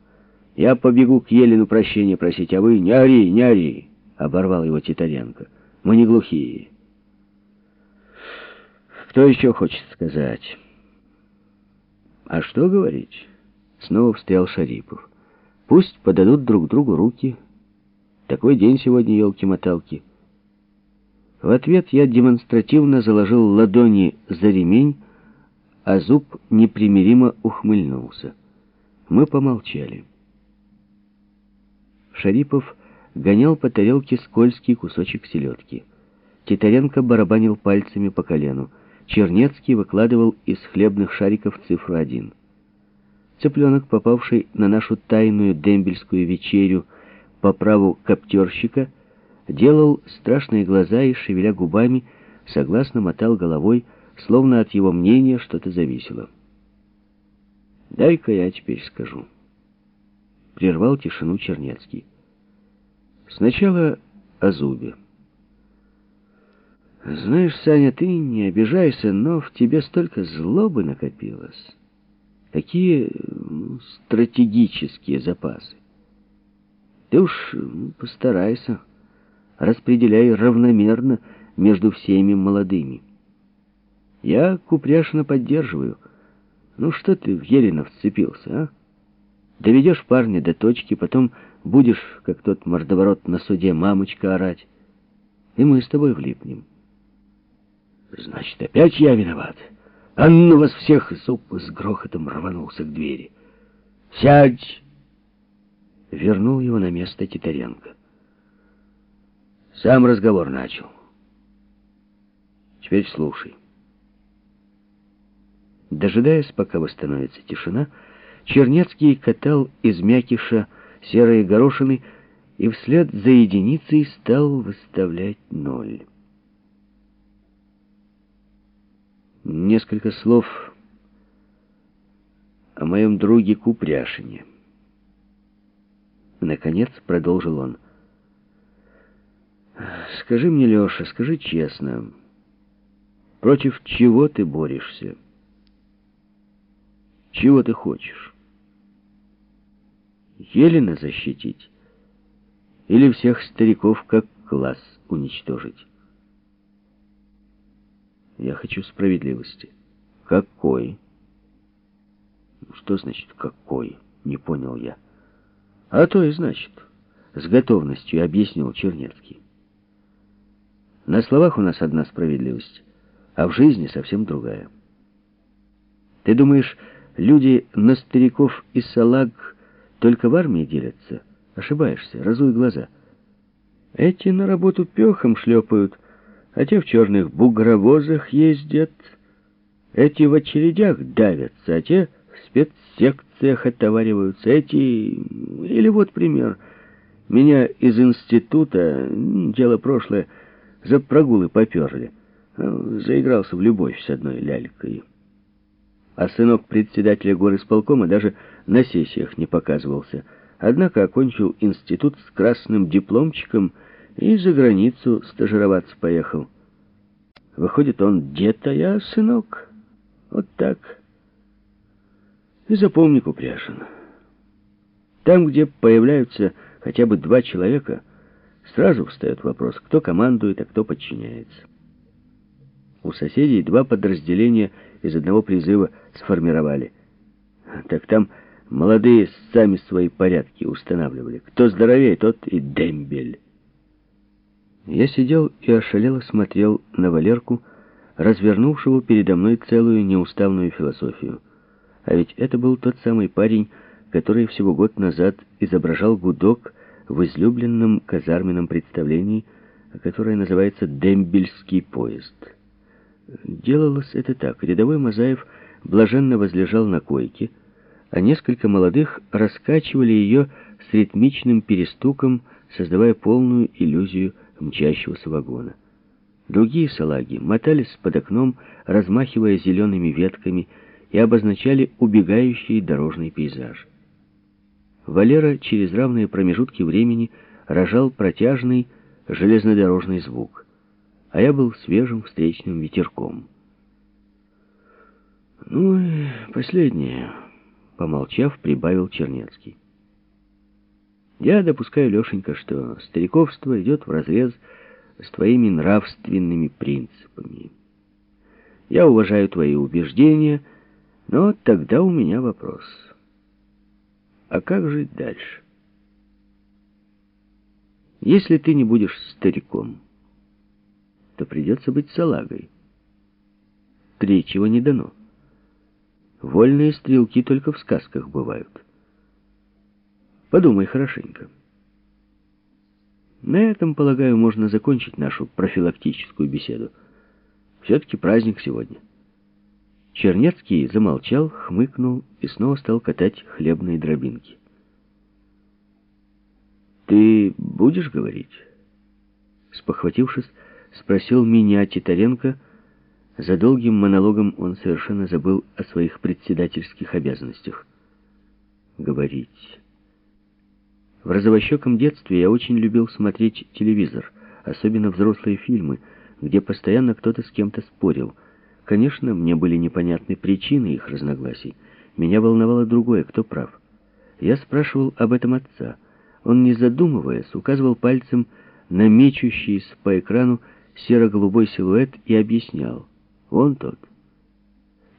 Я побегу к Елину прощения просить, а вы не ори, не ори, — оборвал его Титаренко. Мы не глухие. Кто еще хочет сказать? А что говорить? Снова встрял Шарипов. Пусть подадут друг другу руки. Такой день сегодня, елки-моталки. В ответ я демонстративно заложил ладони за ремень, а зуб непримиримо ухмыльнулся. Мы помолчали. Шарипов гонял по тарелке скользкий кусочек селедки. Титаренко барабанил пальцами по колену. Чернецкий выкладывал из хлебных шариков цифру один. Цыпленок, попавший на нашу тайную дембельскую вечерю по праву коптерщика, делал страшные глаза и, шевеля губами, согласно мотал головой, словно от его мнения что-то зависело. «Дай-ка я теперь скажу» прервал тишину Чернецкий. Сначала о зубе. Знаешь, Саня, ты не обижайся, но в тебе столько злобы накопилось. Какие ну, стратегические запасы. Ты уж ну, постарайся, распределяй равномерно между всеми молодыми. Я Купряшина поддерживаю. Ну что ты в Елена вцепился, а? Доведешь парня до точки, потом будешь, как тот мордоворот на суде, мамочка орать. И мы с тобой влипнем. Значит, опять я виноват. А ну вас всех! Зуб с грохотом рванулся к двери. Сядь! Вернул его на место Титаренко. Сам разговор начал. Теперь слушай. Дожидаясь, пока восстановится тишина, Чернецкий катал из мякиша серые горошины и вслед за единицей стал выставлять ноль. Несколько слов о моем друге Купряшине. Наконец продолжил он. «Скажи мне, Леша, скажи честно, против чего ты борешься?» Чего ты хочешь? Елена защитить? Или всех стариков как класс уничтожить? Я хочу справедливости. Какой? Что значит «какой»? Не понял я. А то и значит. С готовностью объяснил Чернецкий. На словах у нас одна справедливость, а в жизни совсем другая. Ты думаешь, люди на стариков и салаг только в армии делятся? Ошибаешься, разуй глаза. Эти на работу пехом шлепают, а те в черных бугровозах ездят. Эти в очередях давятся, а те в спецсекциях отовариваются. Эти... Или вот пример. Меня из института, дело прошлое, за прогулы поперли. Заигрался в любовь с одной лялькой. А сынок председателя горисполкома даже на сессиях не показывался. Однако окончил институт с красным дипломчиком и за границу стажироваться поехал. Выходит, он дед, а я сынок. Вот так. И запомни, Купряшин, там, где появляются хотя бы два человека, сразу встает вопрос, кто командует, а кто подчиняется. У соседей два подразделения из одного призыва сформировали. Так там молодые сами свои порядки устанавливали. Кто здоровее, тот и дембель. Я сидел и ошалело смотрел на Валерку, развернувшего передо мной целую неуставную философию. А ведь это был тот самый парень, который всего год назад изображал гудок в излюбленном казарменном представлении, которое называется «дембельский поезд». Делалось это так. Рядовой Мазаев блаженно возлежал на койке, а несколько молодых раскачивали ее с ритмичным перестуком, создавая полную иллюзию мчащегося вагона. Другие салаги мотались под окном, размахивая зелеными ветками, и обозначали убегающий дорожный пейзаж. Валера через равные промежутки времени рожал протяжный железнодорожный звук а я был свежим встречным ветерком. «Ну и последнее», — помолчав, прибавил Чернецкий. «Я допускаю, Лешенька, что стариковство идет вразрез с твоими нравственными принципами. Я уважаю твои убеждения, но тогда у меня вопрос. А как жить дальше? Если ты не будешь стариком, то придется быть салагой. Третьего не дано. Вольные стрелки только в сказках бывают. Подумай хорошенько. На этом, полагаю, можно закончить нашу профилактическую беседу. Все-таки праздник сегодня. Чернецкий замолчал, хмыкнул и снова стал катать хлебные дробинки. «Ты будешь говорить?» Спохватившись, Спросил меня Титаренко. За долгим монологом он совершенно забыл о своих председательских обязанностях. Говорить. В розовощеком детстве я очень любил смотреть телевизор, особенно взрослые фильмы, где постоянно кто-то с кем-то спорил. Конечно, мне были непонятны причины их разногласий. Меня волновало другое, кто прав. Я спрашивал об этом отца. Он, не задумываясь, указывал пальцем на мечущийся по экрану серо-голубой силуэт и объяснял. Вон тот.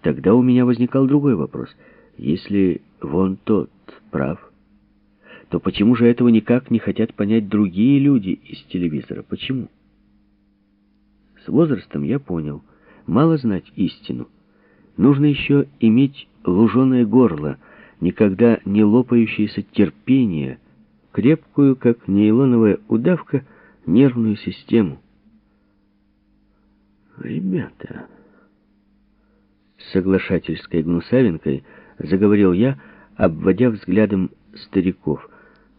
Тогда у меня возникал другой вопрос. Если вон тот прав, то почему же этого никак не хотят понять другие люди из телевизора? Почему? С возрастом я понял. Мало знать истину. Нужно еще иметь луженое горло, никогда не лопающееся терпение, крепкую, как нейлоновая удавка, нервную систему. «Ребята...» Соглашательской гнусавинкой заговорил я, обводя взглядом стариков.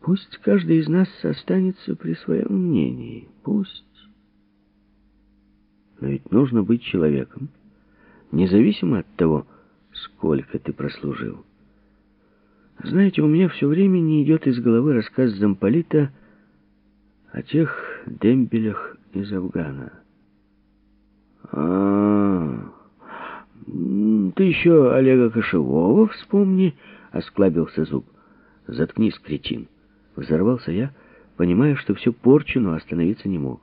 «Пусть каждый из нас останется при своем мнении. Пусть...» Но ведь нужно быть человеком, независимо от того, сколько ты прослужил. Знаете, у меня все время не идет из головы рассказ замполита о тех дембелях из Афгана. А, Ты еще Олега Кошевого вспомни, — осклабился зуб. Заткнись, кретин. Взорвался я, понимая, что все порчу, но остановиться не мог.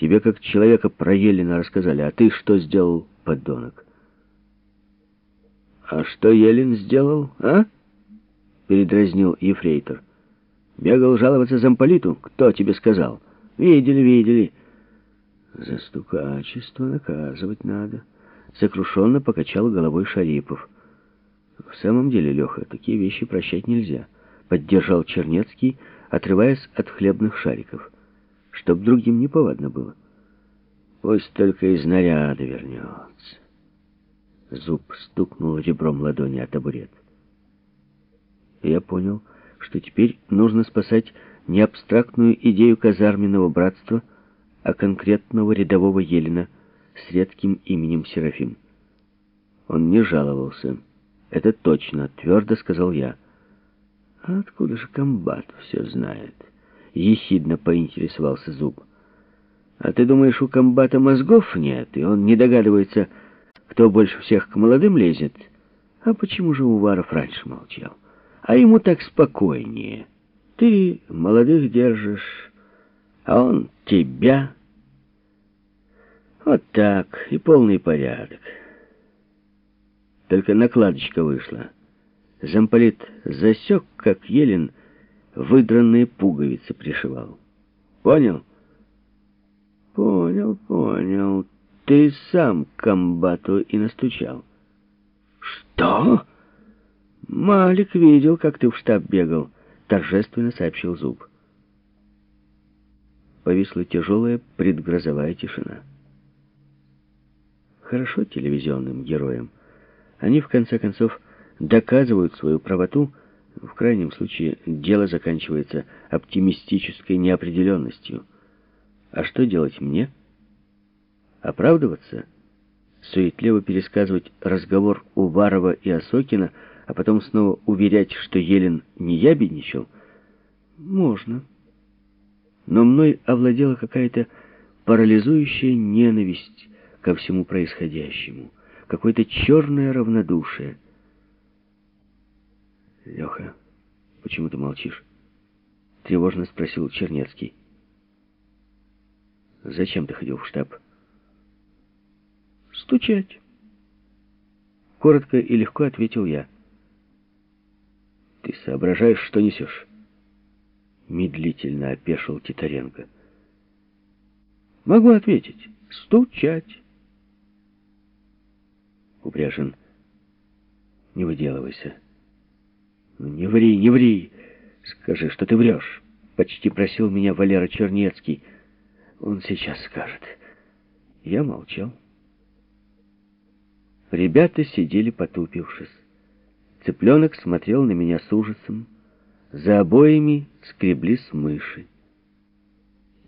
Тебе как человека про Елена рассказали, а ты что сделал, подонок? А что Елен сделал, а? Передразнил ефрейтор. Бегал жаловаться замполиту? Кто тебе сказал? Видели, видели. За стукачество наказывать надо. Сокрушенно покачал головой Шарипов. В самом деле, Леха, такие вещи прощать нельзя. Поддержал Чернецкий, отрываясь от хлебных шариков. Чтоб другим не повадно было. Пусть только из наряда вернется. Зуб стукнул ребром ладони о табурет. Я понял, что теперь нужно спасать не абстрактную идею казарменного братства, а конкретного рядового Елена с редким именем Серафим. Он не жаловался. Это точно, твердо сказал я. А откуда же комбат все знает? Ехидно поинтересовался Зуб. А ты думаешь, у комбата мозгов нет, и он не догадывается, кто больше всех к молодым лезет? А почему же Уваров раньше молчал? А ему так спокойнее. Ты молодых держишь, а он тебя. Вот так, и полный порядок. Только накладочка вышла. Замполит засек, как Елен выдранные пуговицы пришивал. Понял? Понял, понял. Ты сам комбату и настучал. Что? Малик видел, как ты в штаб бегал торжественно сообщил Зуб. Повисла тяжелая предгрозовая тишина. Хорошо телевизионным героям. Они, в конце концов, доказывают свою правоту. В крайнем случае, дело заканчивается оптимистической неопределенностью. А что делать мне? Оправдываться? Суетливо пересказывать разговор Уварова и Осокина — а потом снова уверять, что Елен не ябедничал, можно. Но мной овладела какая-то парализующая ненависть ко всему происходящему, какое-то черное равнодушие. «Леха, почему ты молчишь?» — тревожно спросил Чернецкий. «Зачем ты ходил в штаб?» «Стучать». Коротко и легко ответил я. Ты соображаешь, что несешь? Медлительно опешил Титаренко. Могу ответить. Стучать. Упряжен, не выделывайся. Ну, не ври, не ври. Скажи, что ты врешь. Почти просил меня Валера Чернецкий. Он сейчас скажет. Я молчал. Ребята сидели потупившись. Цыпленок смотрел на меня с ужасом. За обоями скреблись мыши.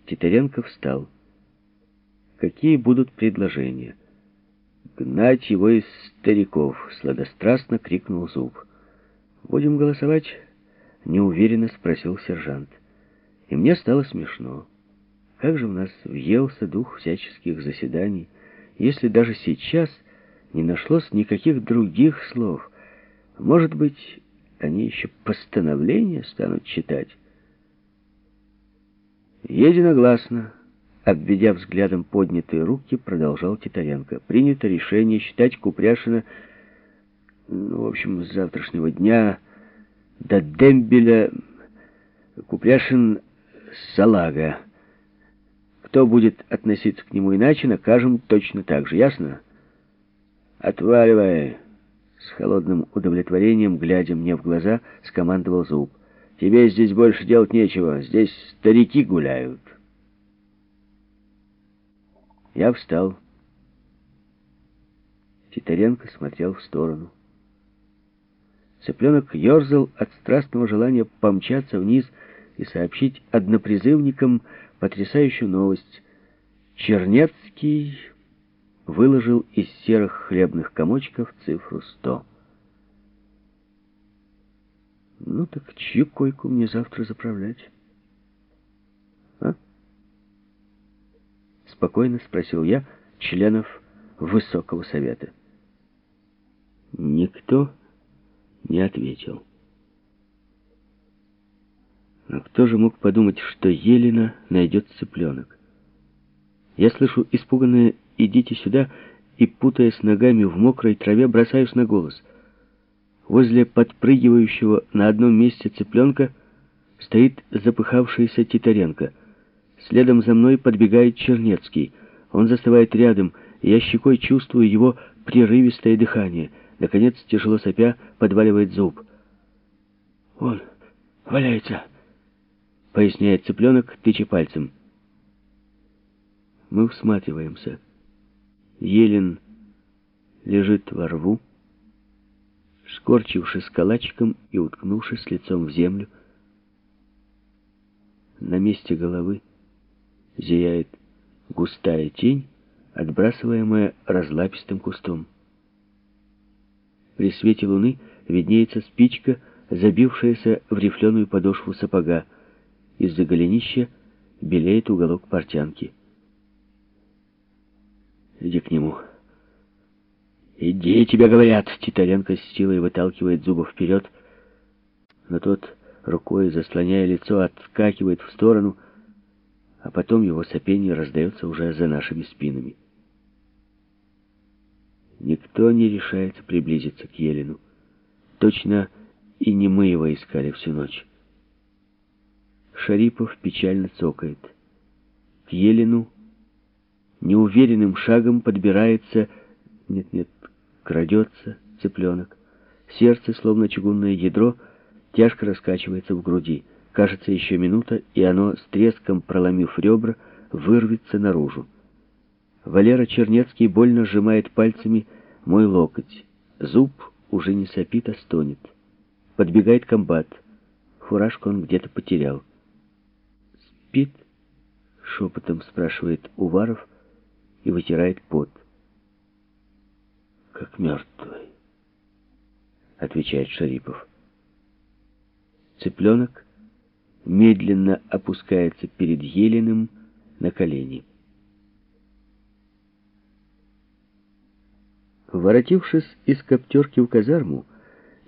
Титаренко встал. Какие будут предложения? Гнать его из стариков, сладострастно крикнул Зуб. Будем голосовать? Неуверенно спросил сержант. И мне стало смешно. Как же у нас въелся дух всяческих заседаний, если даже сейчас не нашлось никаких других слов — может быть, они еще постановление станут читать. Единогласно, обведя взглядом поднятые руки, продолжал Титаренко. Принято решение считать Купряшина, ну, в общем, с завтрашнего дня до дембеля Купряшин салага. Кто будет относиться к нему иначе, накажем точно так же, ясно? Отваливай. С холодным удовлетворением, глядя мне в глаза, скомандовал Зуб. «Тебе здесь больше делать нечего. Здесь старики гуляют». Я встал. Титаренко смотрел в сторону. Цыпленок ерзал от страстного желания помчаться вниз и сообщить однопризывникам потрясающую новость. Чернецкий выложил из серых хлебных комочков цифру сто. Ну так чью койку мне завтра заправлять? Спокойно спросил я членов Высокого Совета. Никто не ответил. Но кто же мог подумать, что Елена найдет цыпленок? Я слышу испуганное «идите сюда» и, путаясь ногами в мокрой траве, бросаюсь на голос. Возле подпрыгивающего на одном месте цыпленка стоит запыхавшийся Титаренко. Следом за мной подбегает Чернецкий. Он застывает рядом, и я щекой чувствую его прерывистое дыхание. Наконец, тяжело сопя, подваливает зуб. «Он валяется», — поясняет цыпленок, тыча пальцем. Мы всматриваемся. Елен лежит во рву, скорчившись калачиком и уткнувшись лицом в землю. На месте головы зияет густая тень, отбрасываемая разлапистым кустом. При свете луны виднеется спичка, забившаяся в рифленую подошву сапога. Из-за голенища белеет уголок портянки. Иди к нему. «Иди, тебе говорят!» Титаренко с силой выталкивает зубы вперед, но тот, рукой заслоняя лицо, отскакивает в сторону, а потом его сопение раздается уже за нашими спинами. Никто не решается приблизиться к Елену. Точно и не мы его искали всю ночь. Шарипов печально цокает. К Елену неуверенным шагом подбирается... Нет-нет, крадется цыпленок. Сердце, словно чугунное ядро, тяжко раскачивается в груди. Кажется, еще минута, и оно, с треском проломив ребра, вырвется наружу. Валера Чернецкий больно сжимает пальцами мой локоть. Зуб уже не сопит, а стонет. Подбегает комбат. Фуражку он где-то потерял. «Спит?» — шепотом спрашивает Уваров и вытирает пот. «Как мертвый», — отвечает Шарипов. Цыпленок медленно опускается перед Елиным на колени. Воротившись из коптерки в казарму,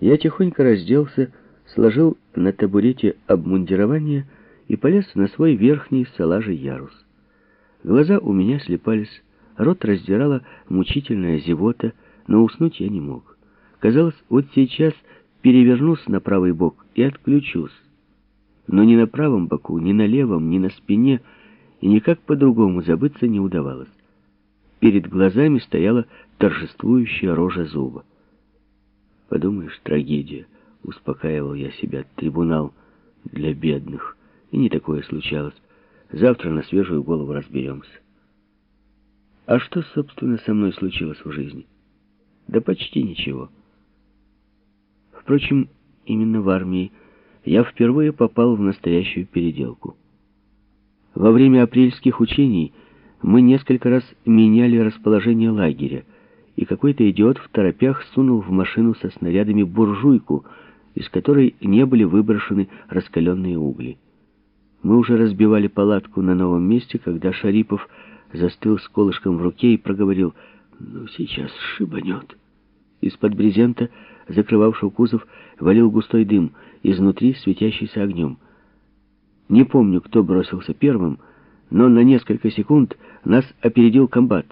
я тихонько разделся, сложил на табурете обмундирование и полез на свой верхний салажий ярус. Глаза у меня слепались, рот раздирала мучительная зевота, но уснуть я не мог. Казалось, вот сейчас перевернусь на правый бок и отключусь. Но ни на правом боку, ни на левом, ни на спине, и никак по-другому забыться не удавалось. Перед глазами стояла торжествующая рожа зуба. Подумаешь, трагедия, успокаивал я себя, трибунал для бедных. И не такое случалось. Завтра на свежую голову разберемся. А что, собственно, со мной случилось в жизни? Да почти ничего. Впрочем, именно в армии я впервые попал в настоящую переделку. Во время апрельских учений мы несколько раз меняли расположение лагеря, и какой-то идиот в торопях сунул в машину со снарядами буржуйку, из которой не были выброшены раскаленные угли. Мы уже разбивали палатку на новом месте, когда Шарипов застыл с колышком в руке и проговорил «Ну, сейчас шибанет». Из-под брезента, закрывавшего кузов, валил густой дым, изнутри светящийся огнем. Не помню, кто бросился первым, но на несколько секунд нас опередил комбат.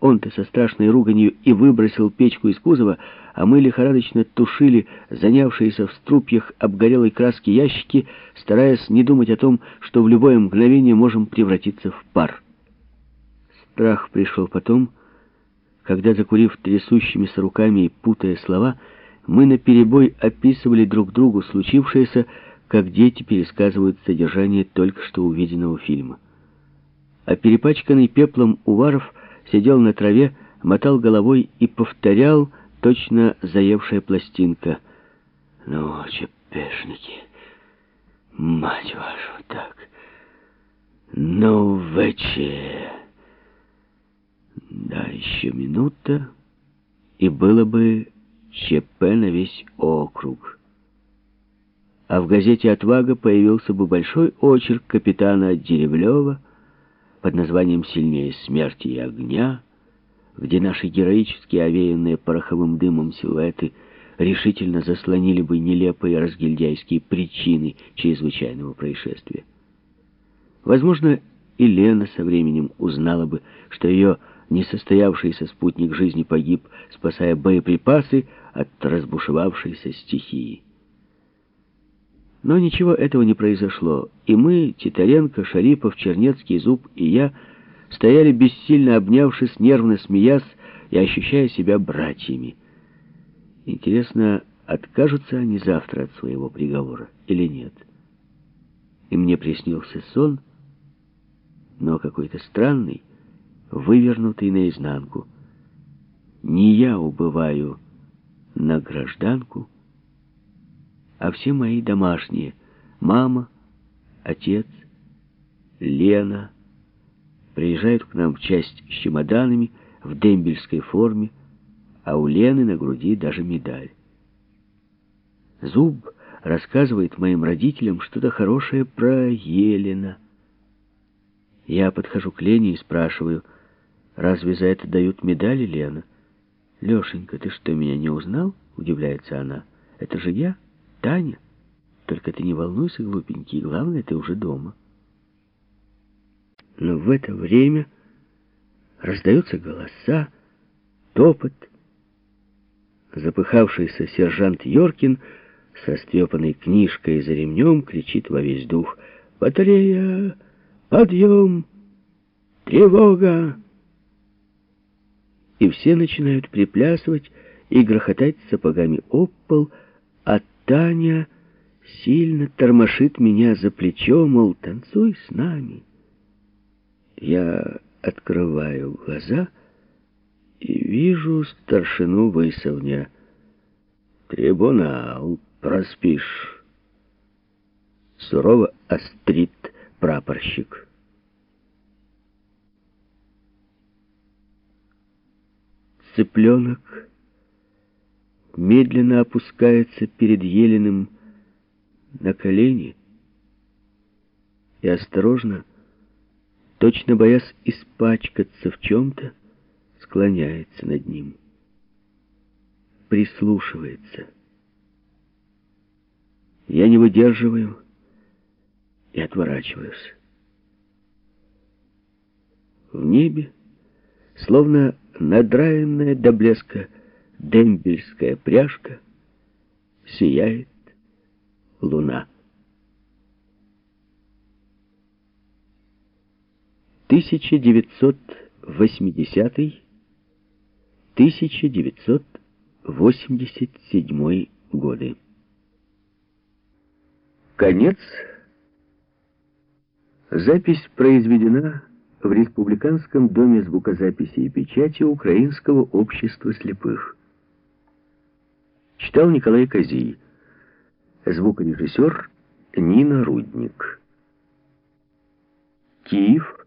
Он-то со страшной руганью и выбросил печку из кузова, а мы лихорадочно тушили занявшиеся в струпьях обгорелой краски ящики, стараясь не думать о том, что в любое мгновение можем превратиться в пар. Страх пришел потом, когда, закурив трясущимися руками и путая слова, мы наперебой описывали друг другу случившееся, как дети пересказывают содержание только что увиденного фильма а перепачканный пеплом Уваров сидел на траве, мотал головой и повторял точно заевшая пластинка. «Ну, чепешники, мать вашу, так, ну, вече!» Да, еще минута, и было бы ЧП на весь округ. А в газете «Отвага» появился бы большой очерк капитана Деревлева, под названием «Сильнее смерти и огня», где наши героически овеянные пороховым дымом силуэты решительно заслонили бы нелепые разгильдяйские причины чрезвычайного происшествия. Возможно, и Лена со временем узнала бы, что ее несостоявшийся спутник жизни погиб, спасая боеприпасы от разбушевавшейся стихии. Но ничего этого не произошло, и мы, Титаренко, Шарипов, Чернецкий, Зуб и я, стояли бессильно обнявшись, нервно смеясь и ощущая себя братьями. Интересно, откажутся они завтра от своего приговора или нет? И мне приснился сон, но какой-то странный, вывернутый наизнанку. Не я убываю на гражданку, а все мои домашние — мама, отец, Лена — приезжают к нам в часть с чемоданами в дембельской форме, а у Лены на груди даже медаль. Зуб рассказывает моим родителям что-то хорошее про Елена. Я подхожу к Лене и спрашиваю, разве за это дают медали, Лена? «Лешенька, ты что, меня не узнал?» — удивляется она. «Это же я, Таня. Только ты не волнуйся, глупенький, главное, ты уже дома». Но в это время раздаются голоса, топот. Запыхавшийся сержант Йоркин со стрепанной книжкой за ремнем кричит во весь дух «Батарея! Подъем! Тревога!» И все начинают приплясывать и грохотать сапогами об пол, а Таня сильно тормошит меня за плечо, мол, танцуй с нами. Я открываю глаза и вижу старшину Высовня. «Трибунал, проспишь!» Сурово острит прапорщик. Цыпленок медленно опускается перед Еленым на колени и осторожно точно боясь испачкаться в чем-то, склоняется над ним, прислушивается. Я не выдерживаю и отворачиваюсь. В небе, словно надраенная до блеска дембельская пряжка, сияет луна. 1980-1987 годы. Конец. Запись произведена в Республиканском доме звукозаписи и печати Украинского общества слепых. Читал Николай Козий. Звукорежиссер Нина Рудник. Киев,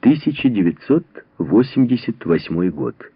1988 год.